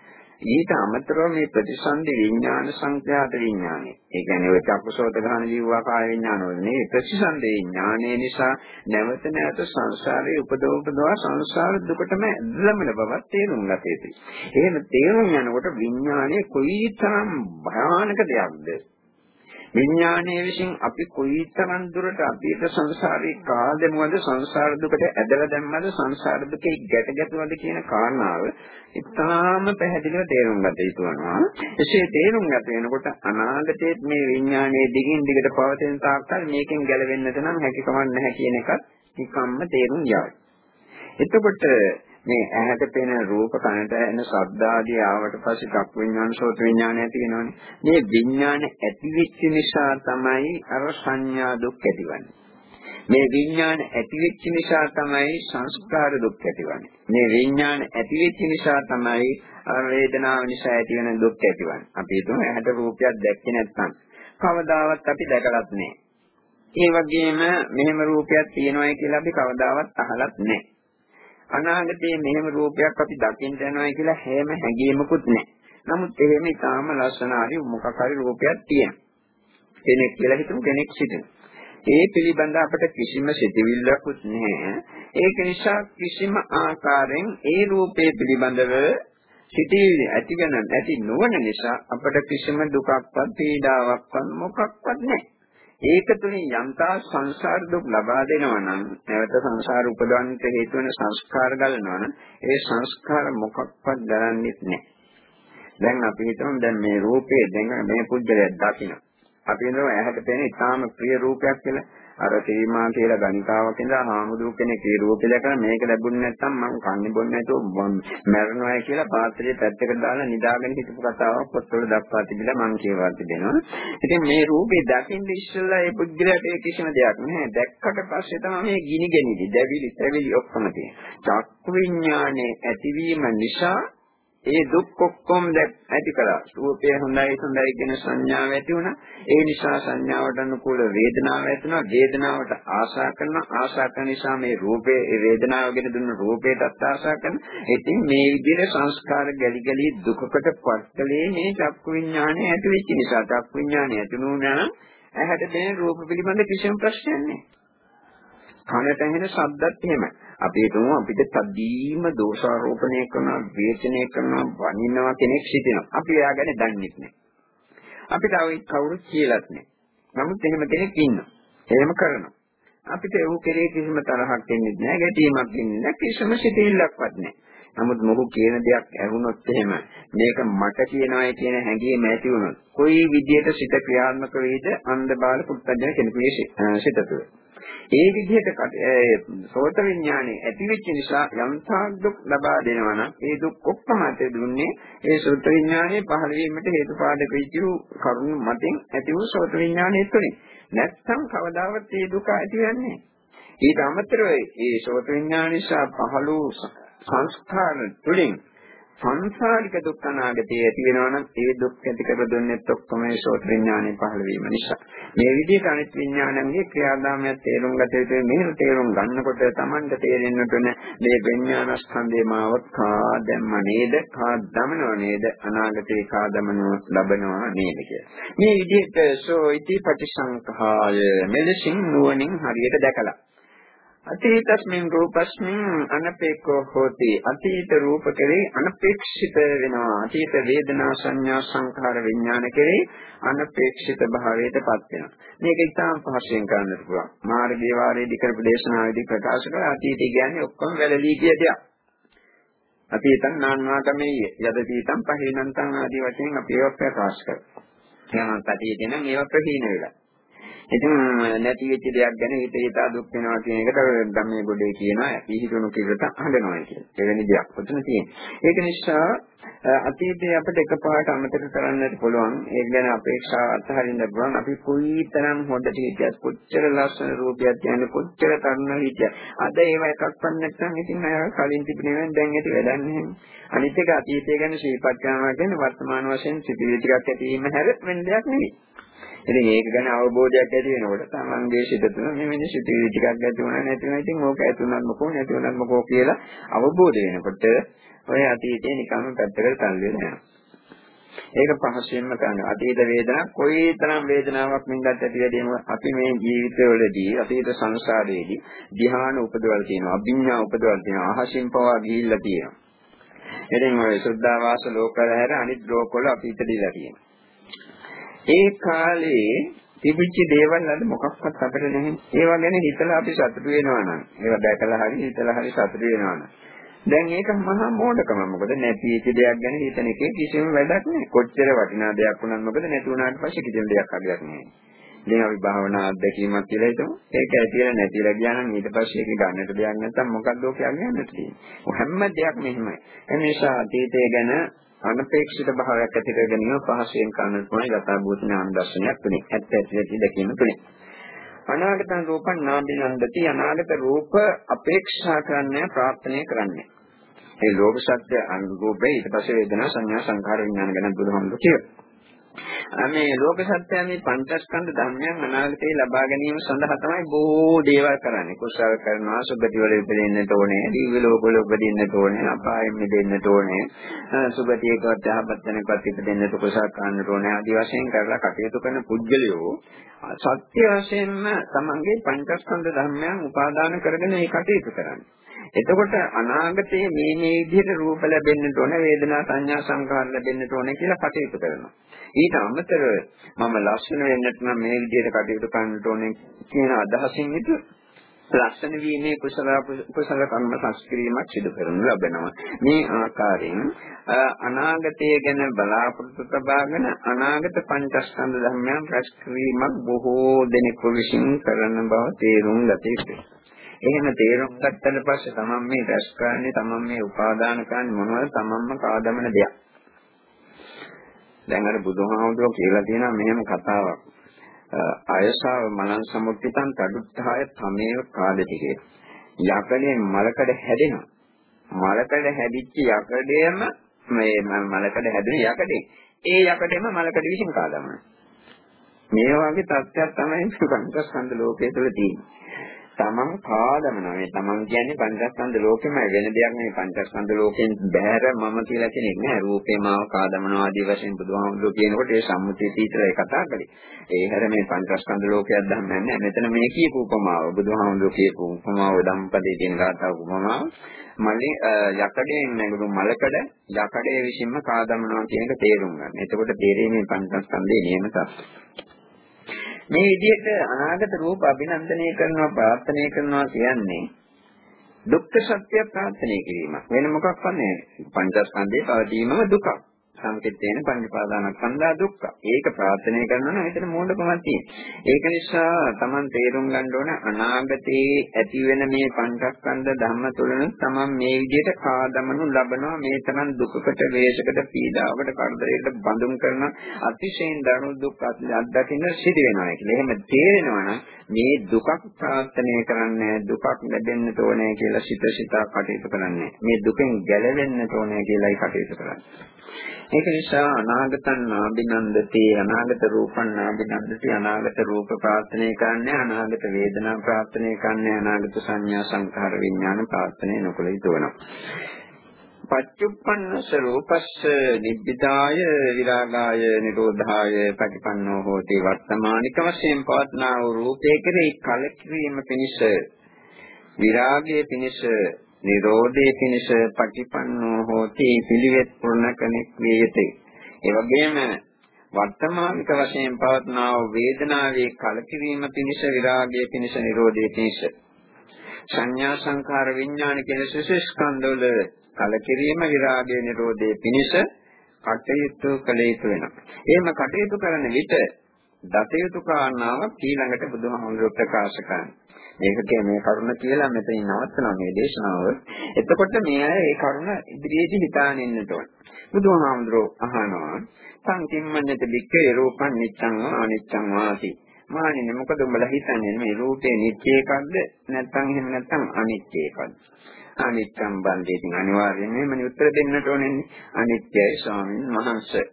ඊට අමතරව මේ ප්‍රතිසන්දි විඥාන සංඛ්‍යාත විඥානය. ඒ කියන්නේ ඔය චක්කසෝත ගහන ජීවා කාය විඥාන වල නේ ප්‍රතිසන්දි විඥානය නිසා නැවත නැවත සංසාරේ උපදව උපදවා සංසාර දුකටම ඇදලමන බවක් තේරුම් ගත යුතුයි. එහෙම තේරුම් යනකොට විඥානය කොයිතරම් භයානක දෙයක්ද විඥානයේ විසින් අපි කොයිතරම් දුරට අපිට සංසාරේ කාදෙනවද සංසාර දුකට ඇදලා දැම්මද සංසාර දුකේ ගැට ගැතුවද කියන කාරණාව ඉතාම පැහැදිලිව තේරුම් ගත යුතු වෙනවා. එසේ තේරුම් ගත වෙනකොට අනාගතයේ මේ විඥානයේ දිගින් දිගට පවතින තාක්කල් මේකෙන් ගැලවෙන්නට නම් හැකියාවක් නැහැ කියන එකත් නිකම්ම තේරුම් යයි. එතකොට මේ ඇහැට පෙනෙන රූප කනට ඇහෙන ශබ්ද ආදී ආවට පස්සේ චක් විඥාන සෝත විඥාන ඇති වෙනවනේ. මේ විඥාන ඇති වෙච්ච නිසා තමයි අර සංඥා දුක් ඇතිවන්නේ. මේ විඥාන ඇති වෙච්ච නිසා තමයි සංස්කාර දුක් ඇතිවන්නේ. මේ විඥාන ඇති වෙච්ච නිසා තමයි අර වේදනාව නිසා ඇතිවන දුක් ඇතිවන්නේ. අපි හිතමු ඇහැට රූපයක් දැක්කේ නැත්නම් කවදාවත් අපි දැකලත් නැහැ. ඒ වගේම මෙහෙම රූපයක් තියෙනවායි කියලා අපි කවදාවත් අහලත් නැහැ. අනාගතයේ මෙහෙම රූපයක් අපි දකින්න යනවා කියලා හැම හැඟීමකුත් නැහැ. නමුත් එහෙම ඊටාම ලස්සන හරි මොකක් හරි රූපයක් තියෙනවා. කෙනෙක් කියලා හිතමු කෙනෙක් සිටිනවා. ඒ පිළිබඳ අපට කිසිම සිතවිල්ලකුත් නැහැ. ඒක නිසා කිසිම ආකාරයෙන් ඒ රූපේ පිළිබඳව සිතවිලි ඇතිගෙන නැති නොවන නිසා අපට කිසිම දුකක්වත් පීඩාවක්වත් මොකක්වත් නැහැ. ඒක තුලින් යම්තා සංසාර දුක් ලබා දෙනවා නම් නැවත සංසාර උපදවන්නට හේතු වෙන සංස්කාර ගලනවා නම් ඒ සංස්කාර මොකක්වත් ගලන්නේ නැහැ. දැන් අපි හිතමු දැන් මේ රූපේ දැන් මේ පුද්ගලයා දකින්න. අපි හිතමු ඇහැට පෙනෙන ඉතාම ප්‍රිය රූපයක් කියලා. අර තේමා කියලා ගණිකාවක් ඉඳලා හාමුදුරු කෙනෙක් ඒ රූපේ දැකලා මේක ලැබුණ නැත්නම් මං කන්නේ බොන්නේ නැතුව මැරෙනවා කියලා පාත්‍රයේ පැත්තකට දාලා නිදාගෙන හිටපු කතාවක් පොත්වල දක්වා තිබිලා මං කියවා තිබෙනවා. ඉතින් මේ රූපේ දකින්න ඉස්සෙල්ලා ඒ පුද්ගලයාට ඒ කිසිම දෙයක් නැහැ. දැක්කට පස්සේ තමයි මේ ගිනි ගැනිලි, දැවිලි, තැවිලි ඔක්කොම තියෙන්නේ. චක්කු විඥානේ ඇතිවීම නිසා ඒ දුක් ඔක්කොම ඇති කළා. රූපය හොඳයි හොඳයි කියන සංඥාව ඇති වුණා. ඒ නිසා සංඥාවට අනුකූල වේදනාව ඇති වුණා. වේදනාවට ආශා කරන ආශා කරන නිසා මේ රූපේ ඒ වේදනාව ගැන දුන්න රූපයටත් ආශා කරන. ඉතින් මේ විදිහට සංස්කාර ගැලි ගැලි දුකකට පත්කලේ මේ චක්කු විඥානය ඇති වෙච්ච නිසා චක්කු විඥානය ඇති වුණා නම් ඇහැට දැනෙන රූප පිළිබඳ කිසිම ප්‍රශ්නයක් නැහැ. කනට ඇහෙන ශබ්දත් එහෙමයි. අපි හිතමු අපිට තදීම දෝෂාරෝපණය කරන, වේචනය කරන, වනිනවා කෙනෙක් සිටිනවා. අපි එයා ගැන දන්නේ නැහැ. අපිට අව කවුරුත් කියලාත් නැහැ. නමුත් එහෙම කෙනෙක් ඉන්නවා. එහෙම කරනවා. අපිට ඒ කෙරේ කිසිම තරහක් එන්නේ නැහැ, ගැටීමක් එන්නේ නැහැ, කිසිම සිතෙල්ලක්වත් නැහැ. නමුත් මොහු කියන දෙයක් ඇහුනොත් එහෙම මේක මට කියනවායි කියන හැඟීම ඇති වුණොත් කොයි විදියට සිත ක්‍රියාත්මක වෙයිද අන්ධ බාල පුත්තජන කෙනෙකුගේ සිත තුළ. ඒ විදිහට සෝත විඥානේ ඇති වෙච්ච නිසා යම් තාක් දුක් ලබා දෙනවා නම් ඒ දුක් ඔක්කොම ඇති දුන්නේ ඒ සෝත විඥානේ පහළ වීමට හේතුපාදක වෙච්ච කරුණු මතින් ඇති වූ සෝත විඥානේ තුලින්. නැත්නම් කවදාවත් ඒ දුක ඇති වෙන්නේ ඊට අමතරව ඒ සෝත විඥාන නිසා පහළ වූ සංස්කාර තුලින් සංසාරික දුක් අනාගතයේ ඇති වෙනවා නම් ඒ දුක් ඇති කර දුන්නේ ඔක්කොම ඒ ශෝත විඥානයේ පහළ වීම නිසා. මේ විදිහට අනිත් විඥානන්ගේ ක්‍රියාදාමයක් තේරුම් ගත යුතුයි. මෙහෙම තේරුම් ගන්නකොට Tamanට තේරෙන්නට ඕන මේ විඥාන ස්කන්ධේ මාවත් කා දැම්ම නේද? කා දමනව නේද? අනාගතේ කා දමනව ලබනවා නේද කියලා. මේ විදිහට සෝ ඉති ප්‍රතිසංඛාය මෙලෙසින් නුවණින් හරියට දැකලා අතීතස්මින් රූපස්මින් අනපේක්ඛෝ හෝති. අතීත රූප කෙරේ අනපේක්ෂිත වෙනවා. අතීත වේදනා සංඥා සංඛාර විඥාන කෙරේ අනපේක්ෂිත භාවයට පත් වෙනවා. මේක ඉතාම පහසුවෙන් කරන්නට පුළුවන්. මාර්ගයේ වාරයේදී කරපු දේශනාවේදී ප්‍රකාශ කළ අතීතය කියන්නේ ඔක්කොම වැළලී ගිය දෙයක්. අතීතං නාන්වාගමෙය යදතීතං පහේනන්තං ආදී වශයෙන් අපි ඒවා ප්‍රකාශ කරනවා එහෙනම් අතීතේ නම් ඒවා ප්‍රහීන වෙලා. ඉතින් නැති වෙච්ච දෙයක් ගැන හිත හිතා දුක් වෙනවා කියන එකට ධම්මයේ ගොඩේ කියනවා පිහිටුණු කිරට අහනවා කියන. එවැනි දෙයක් උතන තියෙනවා. ඒක නිසා අතීතයේ අපිට එකපාරට අමතක කරන්නට පුළුවන්. ඒක ගැන අපේක්ෂා අත්හරින්න පුළුවන්. අපි කොයිතරම් හොඳට හිටියත් කොච්චර ලස්සන රූපයක් කියන්නේ කොච්චර තරුණ හිටියත් අද ඒව එකක්වත් නැත්නම් ඉතින් අය කලින් තිබුණේ දැන් ඇති වැඩක් නැහැ. අනිත් එක අතීතය ගැන ශීපත් කරනවා කියන්නේ වර්තමාන වශයෙන් සිටිවිලි ටිකක් ඇති වීම හැර වෙන දෙයක් නෙවෙයි. ඉතින් ඒක ගැන අවබෝධයක් ඇති වෙනකොට තමන්ගේ සිත තුළ මේ මිනිස්සු තීරි ටිකක් ඇති වුණා නැති වුණා ඉතින් ඕක ඇති වුණාම මොකෝ නැති වුණාම මොකෝ කියලා අවබෝධ වෙනකොට ඔය අතීතේ නිකම්ම පැත්තකට තල්ලි වෙනවා. ඒක පහසුවෙන්ම කරන්න. අතීත වේදනා කොයිතරම් වේදනාවක් මින්දත් ඇති වැඩිම අපි මේ ජීවිතවලදී අතීත සංසාරයේදී ධ්‍යාන උපදවල තියෙනවා, අභිඥා උපදවල තියෙනවා, අහසින් පවා ගිහිල්ලා තියෙනවා. ඉතින් ඔය සුද්ධාවාස ලෝකවල හැර අනිත් ලෝකවල අපි ඉපදිලා තියෙනවා. ඒ කාලේ තිබිච්ච දේවල් අද මොකක්වත් අපිට නැහැ. ඒවා ගැන හිතලා අපි සතුටු වෙනවා නම්, ඒවා දැකලා හරි හිතලා හරි සතුටු වෙනවා නම්. දැන් ඒක මහා මෝඩකම. මොකද නැති වෙච්ච දෙයක් ගැන හිතන එකේ කිසිම වැඩක් නැහැ. කොච්චර වටිනා දෙයක් වුණත් මොකද නැති වුණාට පස්සේ කිසිම දෙයක් හරියක් නැහැ. ඉතින් අපි භාවනා අත්දැකීමක් කියලා හිතමු. ඒක ඇතිලා නැතිලා ගියා නම් ඊට පස්සේ ඒක ගන්නට දෙයක් නැත්නම් මොකක්ද ඔක කියන්නේ තියෙන්නේ. හැම දෙයක්ම එහෙමයි. ඒ නිසා අතීතය ගැන අනපේක්ෂිත භාවයක් ඇති කර ගැනීම පහසුවෙන් කරන්න පුළුවන් යථාභූත ඥාන දර්ශනයක් තුනේ. ඇත්ත ඇති ඇති දැකීම තුනේ. අනාගතං රූපං නාදිනන්දති අනාගත රූප අපේක්ෂා කරන්නේ ප්‍රාර්ථනා කරන්නේ. ඒ ලෝභ සත්‍ය අනුරූපේ ඊට පස්සේ වේදනා සංඥා සංඛාර විඥාන ගැන බුදුහාමුදුරුවෝ කියනවා. මේ ලෝක සත්‍යය මේ පංචස්කන්ධ ධර්මයන් අනාගතේ ලබා ගැනීම සඳහා තමයි බොහෝ දේවල් කරන්නේ. කුසල කරනවා, සුභති වල උපදින්නට ඕනේ, දිව්‍ය ලෝකවල උපදින්නට ඕනේ, අපායෙම මිදෙන්නට ඕනේ, සුභතියකවත් යහපත් වෙනකවත් ඉපදෙන්නට කුසල කරන්නට ඕනේ. ආදි වශයෙන් කරලා කටයුතු කරන පුද්ගලයෝ සත්‍ය වශයෙන්ම තමන්ගේ පංචස්කන්ධ ධර්මයන් උපාදාන කරගෙන මේ කටයුතු කරන්නේ. එතකොට අනාගතයේ මේ මේ විදිහට රූප ලැබෙන්නට ඕන වේදනා සංඥා සංකාර ලැබෙන්නට ඕන කියලා කටයුතු කරනවා. ඊට අමතරව මම ලස්සන වෙන්නට නම් මේ විදිහට කටයුතු කරන්නට ඕනේ කියන අදහසින් යුතු ලස්සන වීමේ කුසල කුසල කර්ම සංස්කෘතියක් සිදු කරනු ලබනවා. මේ ආකාරයෙන් අනාගතය ගැන බලාපොරොත්තු තබාගෙන අනාගත පංචස්කන්ධ ධර්මයන් රැස් කිරීමක් බොහෝ දෙනෙකු විසින් කරන බව තේරුම් ගත යුතුයි. එහෙම තේරුම් ගත්තට පස්සේ තමන් මේ රැස් කරන්නේ තමන් මේ උපාදාන කරන්නේ මොනවද තමන්ම කාදමන දෙයක්. දැන් අර බුදුහාමුදුරුවෝ කියලා තියෙනවා මෙහෙම කතාවක්. අයසාව මනං සමුත්තිතං තදුත්ථාය තමේව කාදතිකේ. යකඩේ මලකඩ හැදෙනවා. මලකඩ හැදිච්ච යකඩේම මේ මලකඩ හැදෙන යකඩේ. ඒ යකඩේම මලකඩ විසින් කාදමනවා. මේ වගේ තත්ත්වයක් තමයි පංචස්කන්ධ ලෝකයේ තුල තියෙන්නේ. තමන් කාදමනවා මේ තමන් කියන්නේ පංචස්කන්ධ ලෝකෙමයි. වෙන දෙයක් නෙවෙයි. පංචස්කන්ධ ලෝකෙන් බැහැර මම කියලා කෙනෙක් නෑ. රූපේ මාව කාදමනවා ආදී වශයෙන් බුදුහාමුදුරුවෝ කියනකොට ඒ සම්මුතිය තීතරයි කතා කරේ. ඒ හැර මේ පංචස්කන්ධ ලෝකයක් දන්නේ නැහැ මෙතන මේ කියපු උපමාව බුදුහාමුදුරුවෝ කියපු උපමාව ධම්පදේ කියන ගාථා උපමාව. මලේ යකඩයෙන් නැගුණු මලකඩ යකඩයේ විසින්ම කාදමනවා කියන එක තේරුම් ගන්න. එතකොට තේරෙන්නේ පංචස්කන්ධයේ නියම තත්ත්වය. මේ විදිහට අනාගත රූප අභිනන්දනය කරනවා ප්‍රාර්ථනා කරනවා කියන්නේ දුක්ඛ සත්‍ය ප්‍රාර්ථනා කිරීම. වෙන මොකක්වත් නෙවෙයි. පංචස්කන්ධයේ පවතිනම දුකක්. සංකේතේන පංචපාදානස්කන්ධා දුක්ඛ. ඒක ප්‍රාර්ථනා කරනවා නම් එතන මෝඩකමක් තියෙනවා. ඒක නිසා Taman තේරුම් ගන්න ඕන අනාගතයේ ඇති වෙන මේ පංචස්කන්ධ ධර්ම තුළන Taman මේ විදිහට කාදමනු ලබනවා මේ තරම් දුකකට, වේශකට, පීඩාවකට, කරදරයකට බඳුන් කරන අතිශයින් දරුණු දුක් අත්දකින්න සිදු වෙනවා කියලා. එහෙම තේරෙනවා නම් මේ දුකක් ප්‍රාර්ථනා කරන්නේ දුකක් ලැබෙන්න ඕනේ කියලා සිත සිතා කටයුතු කරන්නේ. මේ දුකෙන් ගැලවෙන්න ඕනේ කියලායි කටයුතු කරන්නේ. ඒක නිසා අනාගතං නාබිනන්දති අනාගත රූපං නාබිනන්දති අනාගත රූප ප්‍රාර්ථනා කරන්නේ අනාගත වේදනා ප්‍රාර්ථනා කරන්නේ අනාගත සංඥා සංඛාර විඥාන ප්‍රාර්ථනා නොකළ යුතු වෙනවා. පච්චුප්පන්නස රූපස්ස නිබ්බිදාය විරාගාය නිරෝධාය පටිපන්නෝ හෝති. වර්තමානික වශයෙන් පවත්නා වූ රූපේ කෙරෙහි කලකිරීම පිණිස විරාගයේ පිණිස නිරෝධයේ පිණිස පටිපන්නෝ හෝති. පිළිවෙත් පුරණ කෙනෙක් විය යුතුය. ඒ වගේම වර්තමානික වශයෙන් පවත්නා වූ වේදනාවේ කලකිරීම පිණිස විරාගයේ පිණිස නිරෝධයේ පිණිස. සංඥා සංකාර විඥාන කියන සසස්කන්ධවල කලකිරීම විරාගයේ නිරෝධයේ පිණිස කටයුතු කළ යුතු වෙනවා. එහෙම කටයුතු කරන විට දතයුතු කාරණාවක් ඊළඟට බුදුහාමුදුරුවෝ ප්‍රකාශ කරනවා. මේක කියන්නේ කරුණ කියලා මෙතනින් නවත්තනවා මේ දේශනාව. එතකොට මේ අය ඒ කරුණ ඉදිරියේදී හිතාගෙන ඉන්නට ඕන. බුදුහාමුදුරුවෝ අහනවා සංකිම්මන්නත බික්කේ රූපං නිච්ඡං අනිච්ඡං වාති. මාන්නේ මොකද උඹලා හිතන්නේ මේ රූපේ නිත්‍ය එකක්ද නැත්නම් එහෙම නැත්නම් අනිත්‍ය එකක්ද? අනිත්‍යම් බන්දේකින් අනිවාර්යයෙන්ම මෙන්න උත්තර දෙන්නට ඕනේ. අනිත්‍යයි ස්වාමීන් වහන්සේ.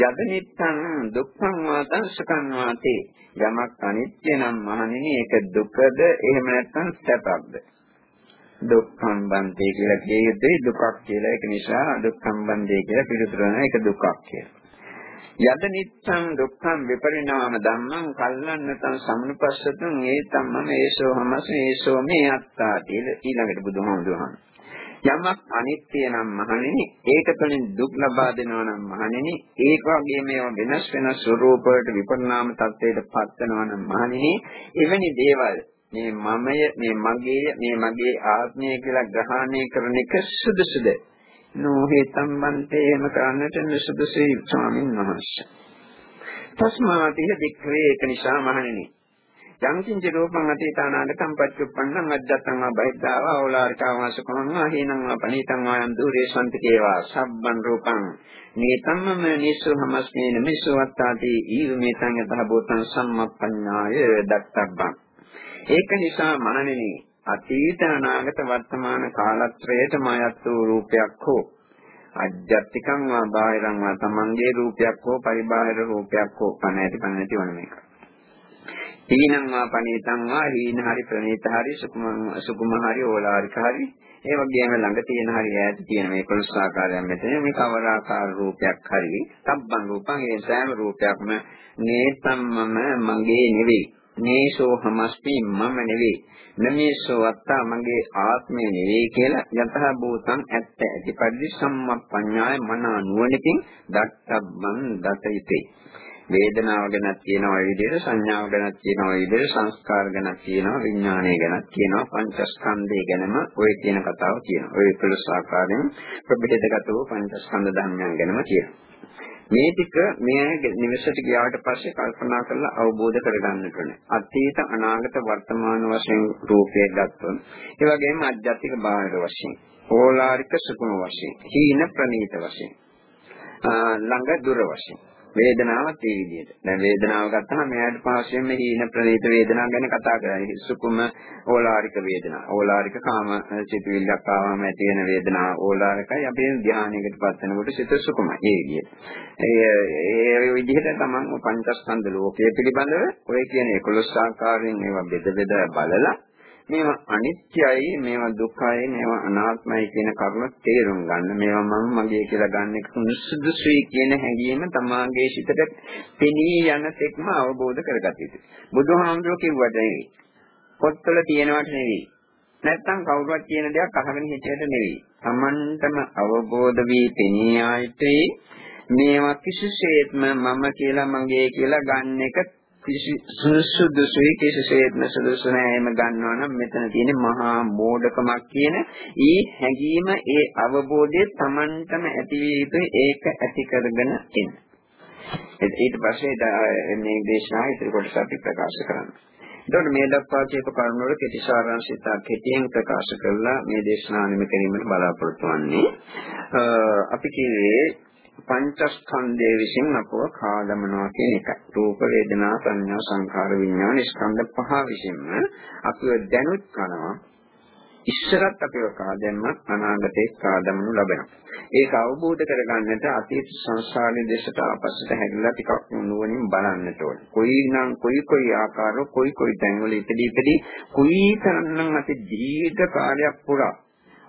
යද නිත්තං දුක්ඛං වාතං සුඛං වාතේ. යමක් අනිත්‍ය නම් මහණෙනි ඒක දුකද? එහෙම නැත්නම් සැපක්ද? දුක්ඛං බන්තේ කියලා කිය යුතුයි. දුකක් කියලා. ඒක නිසා දුක්ඛං බන්තේ කියලා පිළිතුරන එක දුකක් කියලා. යද නිත්තං දුක්ඛං විපරිණාම ධම්මං කල්ලන්නතං සම්නුපස්සතුං ඒතම්මම ඒසෝ හමස ඒසෝ මේ අත්තාති ඊළඟට බුදුහාමුදුරුවෝ යමක් අනිත්‍ය නම් මහණෙනි ඒක තුළින් දුක් ලබා දෙනවා නම් මහණෙනි ඒක වගේ මේවා වෙනස් වෙනස් ස්වરૂපවලට විපරිණාම තත්ත්වයට පත් වෙනවා නම් මහණෙනි එවැනි දේවල් මේ මමය මේ මගේ මේ මගේ ආත්මය කියලා ග්‍රහණය කරන එක සුදුසුද? නෝහේ සම්බන්තේ එහෙම කරන්නට සුදුසුයි ස්වාමීන් වහන්සේ. තස්මාතිහ දික්ඛවේ ඒක නිසා මහණෙනි. යම් කිංච රූපං අතීතානාගතං පච්චුප්පන්නං අජ්ජත්තං බහිද්ධාව ඕලාරිකාව වාසකමං හේනං පනීතං වායම් දුරේ සම්තිකේවා සබ්බන් රූපං නේතම්මම නිස්සු හමස්මේන මිසවත්තාති ඊරුමේතං යතහ භූතං සම්මප්පඤ්ඤාය දත්තබ්බං. ඒක නිසා මනනෙනි අතීත අනාගත වර්තමාන කාලත්‍රයේතම අයත් වූ රූපයක් හෝ අජ්ජත්තිකං වා බාහිරං වා තමන්ගේ රූපයක් හෝ පරිබාහිර රූපයක් හෝ පණැති පණැති වන මේක හීනං වා පනීතං වා හීන හරි ප්‍රණීත හරි සුකුම සුකුම හරි ඕලාරික හරි ඒ වගේම ළඟ තියෙන හරි ඈත තියෙන මේ කොළස් ආකාරයෙන් මෙතන මේ කවර ආකාර රූපයක් හරි සම්බන් රූපං ඒ සෑම රූපයක්ම නේතම්මම මගේ නෙවෙයි. නේසෝ හමස්ති මම නෙවෙයි නමේසෝ අත්තා මගේ ආත්මය නෙවෙයි කියලා යතහ භූතං ඇත්ත ඇති. පරිදි සම්මප්පඤ්ඤාය මන නුවණකින් දත්තබ්බං දත යුතේ වේදනාව ගැන කියනවා ඒ විදිහට සංඥාව ගැන කියනවා ඒ විදිහට සංස්කාර ගැන කියනවා විඥානය ගැන කියනවා පංචස්කන්ධය ගැනම ඔය කියන කතාව කියනවා. ඔය 11 ආකාරයෙන් ප්‍රබිතගත වූ පංචස්කන්ධ ධර්මයන් ගැනම කියනවා. මේ ටික මේ නිවසට ගියාට පස්සේ කල්පනා කරලා අවබෝධ කරගන්නට ඕනේ. අතීත අනාගත වර්තමාන වශයෙන් රූපය ගත්තොත් ඒ වගේම අධ්‍යාත්මික බාහිර වශයෙන්, ඕලාරික සුකුම වශයෙන්, හීන ප්‍රනීත වශයෙන්, ළඟ දුර වශයෙන් වේදනාවත් ඒ විදිහට. දැන් වේදනාව ගත්තම මෙයාට පාස්යෙන් මේ හීන ප්‍රනීත වේදනාව ගැන කතා කරන්නේ. සුකුම ඕලාරික වේදනා. ඕලාරික කාම සිතුවිල්ලක් ආවම ඇති වෙන වේදනාව ඕලාරිකයි. අපි ධානයකට පත් වෙනකොට සිත සුකුමයි. ඒ විදිහට. ඒ ඒ විදිහට තමයි පංචස්කන්ධ ලෝකයේ පිළිබඳව ඔය කියන 11 ආකාරයෙන් ඒවා බෙද බෙද බලලා මේවා අනිත්‍යයි මේවා දුකයි මේවා අනාත්මයි කියන කරුණ තේරුම් ගන්න. මේවා මම මගේ කියලා ගන්න එක සුදුසුයි කියන හැඟීම තමාගේ සිතට පෙනී යන තෙක්ම අවබෝධ කරගත යුතුයි බුදුහාමුදුරුවෝ කිව්වට නෙවෙයි පොත්වල තියෙනවට නෙවෙයි. නැත්තම් කවුරුවත් කියන දෙයක් අහගෙන හිටියට නෙවෙයි. Tamanටම අවබෝධ වී පෙනී ආයතේ මේවා කිසිසේත්ම මම කියලා මගේ කියලා ගන්න එක සුදුසුයි කිසිසේත්ම සුදුසු නැහැ ගන්නවා නම් මෙතන තියෙන මහා මෝඩකමක් කියන ඊ හැඟීම ඒ අවබෝධය Tamanටම ඇති යුතුයි ඒක ඇති කරගෙන ඉන්න. ඊට පස්සේ මේ දේශනාව ඉදිරි කොටස අපි ප්‍රකාශ කරනවා. එතකොට මේ දක්වා කියපු කරුණු වල කෙටි සාරාංශය තා කෙටියෙන් ප්‍රකාශ කරලා මේ දේශනාව නිම කිරීමට බලාපොරොත්තු වෙන්නේ. අපි කියේ පංචස්කන්ධය විසින් අපව කාදමනවා කියන එක. රූප වේදනා සංඥා සංඛාර විඥාන ස්කන්ධ පහ විසින්ම අපිව දැනුත් කරනවා. ඉස්සරත් අපිව කාදැම්මත් අනාගතේ කාදමනු ලබනවා. ඒක අවබෝධ කරගන්නට අතීත සංසාරයේ දේශට අපස්සට හැරිලා ටිකක් නුවණින් බලන්නට ඕනේ. කොයිනම් කොයි කොයි ආකාරව කොයි කොයි තැන්වල ඉදදී ඉදදී කොයි තරම්නම් අපි දීර්ඝ කාලයක් පුරා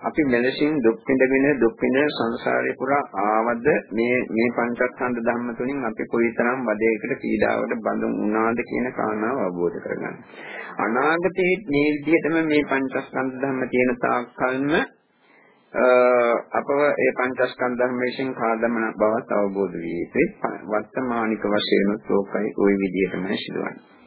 අපි මෙලෙසින් දුක් විඳගෙන දුක් විඳ සංසාරේ පුරා ආවද මේ මේ පංචස්කන්ධ ධර්ම තුලින් අපි කොයිතරම් බදයකට පීඩාවට බඳුන් වුණාද කියන කාරණාව අවබෝධ කරගන්න. අනාගතයේ මේ විදිහටම මේ පංචස්කන්ධ ධර්ම තියෙන තාක්කල්ම අපව ඒ පංචස්කන්ධ ධර්ම විශ්ෙන් කාදමන බවත් අවබෝධ වී යුතුයි. වර්තමානික වශයෙන් උත්ෝකයි ওই විදිහටම සිදුවන්නේ.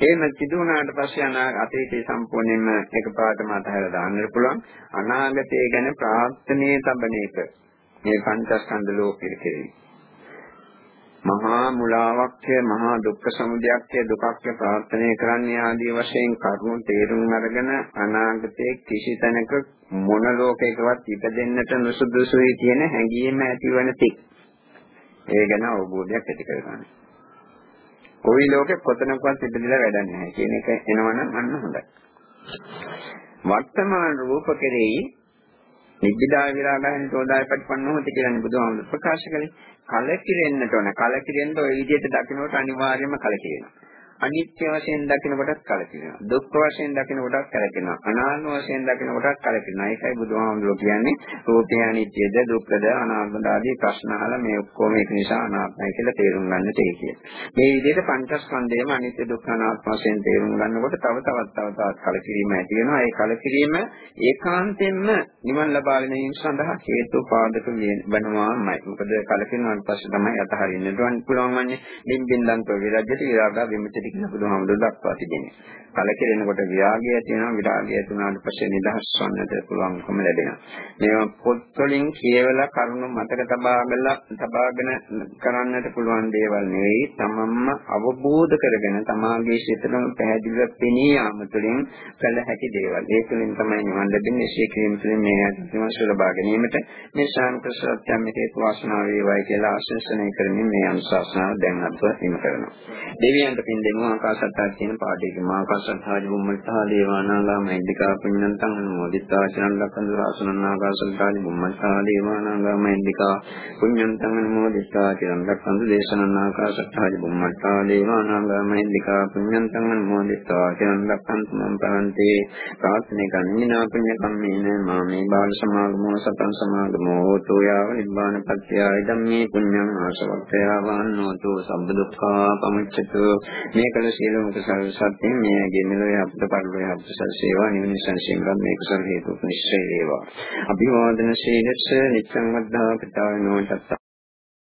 එහෙම සිදු වුණාට පස්සේ අනා අතීතේ සම්පූර්ණයෙන්ම එකපාරටම අතහැරලා දාන්න පුළුවන්. අනාගතය ගැන ප්‍රාර්ථනීය තබන එක. මේ පංචස්කන්ධ ලෝකෙට කෙරෙහි. මහා මුලාවක්ය මහා දුක්ඛ සමුදයක්ය දුකක්ය ප්‍රාර්ථනා කරන්නේ ආදී වශයෙන් කරුණු තේරුම් අරගෙන අනාගතයේ කිසි තැනක මොන ලෝකයකවත් ඉපදෙන්නට නුසුදුසුයි කියන හැඟීම ඇතිවන තෙක් ඒ ගැන අවබෝධයක් ඇති කරගන්න. කොයි ලෝකෙ කොතනකවත් ඉපදිලා වැඩක් නැහැ කියන එක එනවනම් අන්න හොඳයි. වර්තමාන රූප කෙරෙහි නිබ්බිදා විරාගයන් තෝදාය පටිපන්නෝති කියන්නේ බුදුහාමුදුර ප්‍රකාශ කළේ. කලකිරෙන්නට ඕන. කලකිරෙන්න ওই විදිහට දකින්නට අනිවාර්යයෙන්ම කලකිරෙනවා. අනිත්‍ය වශයෙන් දකින කොටත් කලකිරෙනවා. දුක්ඛ වශයෙන් දකින කොටත් කලකිරෙනවා. අනාත්ම වශයෙන් දකින කොටත් කලකිරෙනවා. ඒකයි බුදුහාමුදුරුවෝ කියන්නේ රූපය අනිත්‍යද දුක්ඛද අනාත්මද ආදී ප්‍රශ්න අහලා මේ ඔක්කොම ඒක නිසා අනාත්මයි කියලා තේරුම් ගන්න තේ මේ විදිහට පංචස්කන්ධයම අනිත්‍ය දුක්ඛ අනාත්ම වශයෙන් තේරුම් ගන්නකොට තව තවත් තව තවත් කලකිරීම ඇති වෙනවා. ඒ කලකිරීම ඒකාන්තයෙන්ම නිවන් ලබා ගැනීම සඳහා හේතු පාදක වෙනවාමයි. මොකද කලකිරීමෙන් පස්සේ තමයි අතහරින්න පුළුවන් වන්නේ. බින්බින්දන්තෝ විරජ්‍යති විරාගා විමුක්ති ඇති කියලා බුදුහාමුදුරුවෝ දක්වා තිබෙනවා. කලකිරෙනකොට විරාගය ඇති වෙනවා විරාගය ඇති වුණාට පස්සේ නිදහස් වන්නට පුළුවන්කම ලැබෙනවා. මේවා පොත්වලින් කියවලා කරුණු මතක තබාගලා තබාගෙන කරන්නට පුළුවන් දේවල් නෙවෙයි. තමන්ම අවබෝධ කරගෙන තමාගේ සිතටම පැහැදිලිව පෙනී යාම තුළින් කළ හැකි දේවල්. ඒ තුළින් තමයි නිවන් ලැබෙන්නේ. ශී කිරීම තුළින් මේ අධිමස්ස ලබා ගැනීමට මේ ශාන්ත සත්‍යම් මේකේ වාසනාව වේවායි කියලා ආශිර්වාදනය කරමින් මේ අනුශාසනාව දැන් අප හිම කරනවා. දෙවියන්ට පින් දෙනවා මාකාසත්තා කියන පාඩේක මාකාසත්තා ජුම්මත්තා දේවානාගා මෛද්දිකා පුඤ්ඤන්තං අනුමෝදිතා චරණ ලක්ඛන රාසනන් ආකාසත්තා ජුම්මත්තා දේවානාගා මෛද්දිකා පුඤ්ඤන්තං අනුමෝදිතා චරණ ලක්ඛන දේශනන් ආකාසත්තා ජුම්මත්තා දේවානාගා මෛද්දිකා පුඤ්ඤන්තං අනුමෝදිතා චරණ ලක්ඛන තුමන් පරන්තේ ප්‍රාර්ථනේ කන්නිනා පුඤ්ඤ කම්මේන මාමේ බාල සමාගමෝ සතං සමාගමෝ හෝතෝ යාව නිබ්බාන පත්‍යාය ධම්මේ පුඤ්ඤං ආසවක්ඛයාවාන්නෝතෝ සම්බුද්ධා පමුච්චතෝ මේ මේ කළ සියලුම කුසල සත්‍යයෙන් මේගේ මෙලොවේ අපට පරිලෝය අපට සල්සේවා නිවන සංසිංගම් මේ කුසල හේතු නිශ්චය වේවා. අභිවාදන ශීලස්ස නිච්ඡං වද්ධා පිතාවිනෝ චත්ත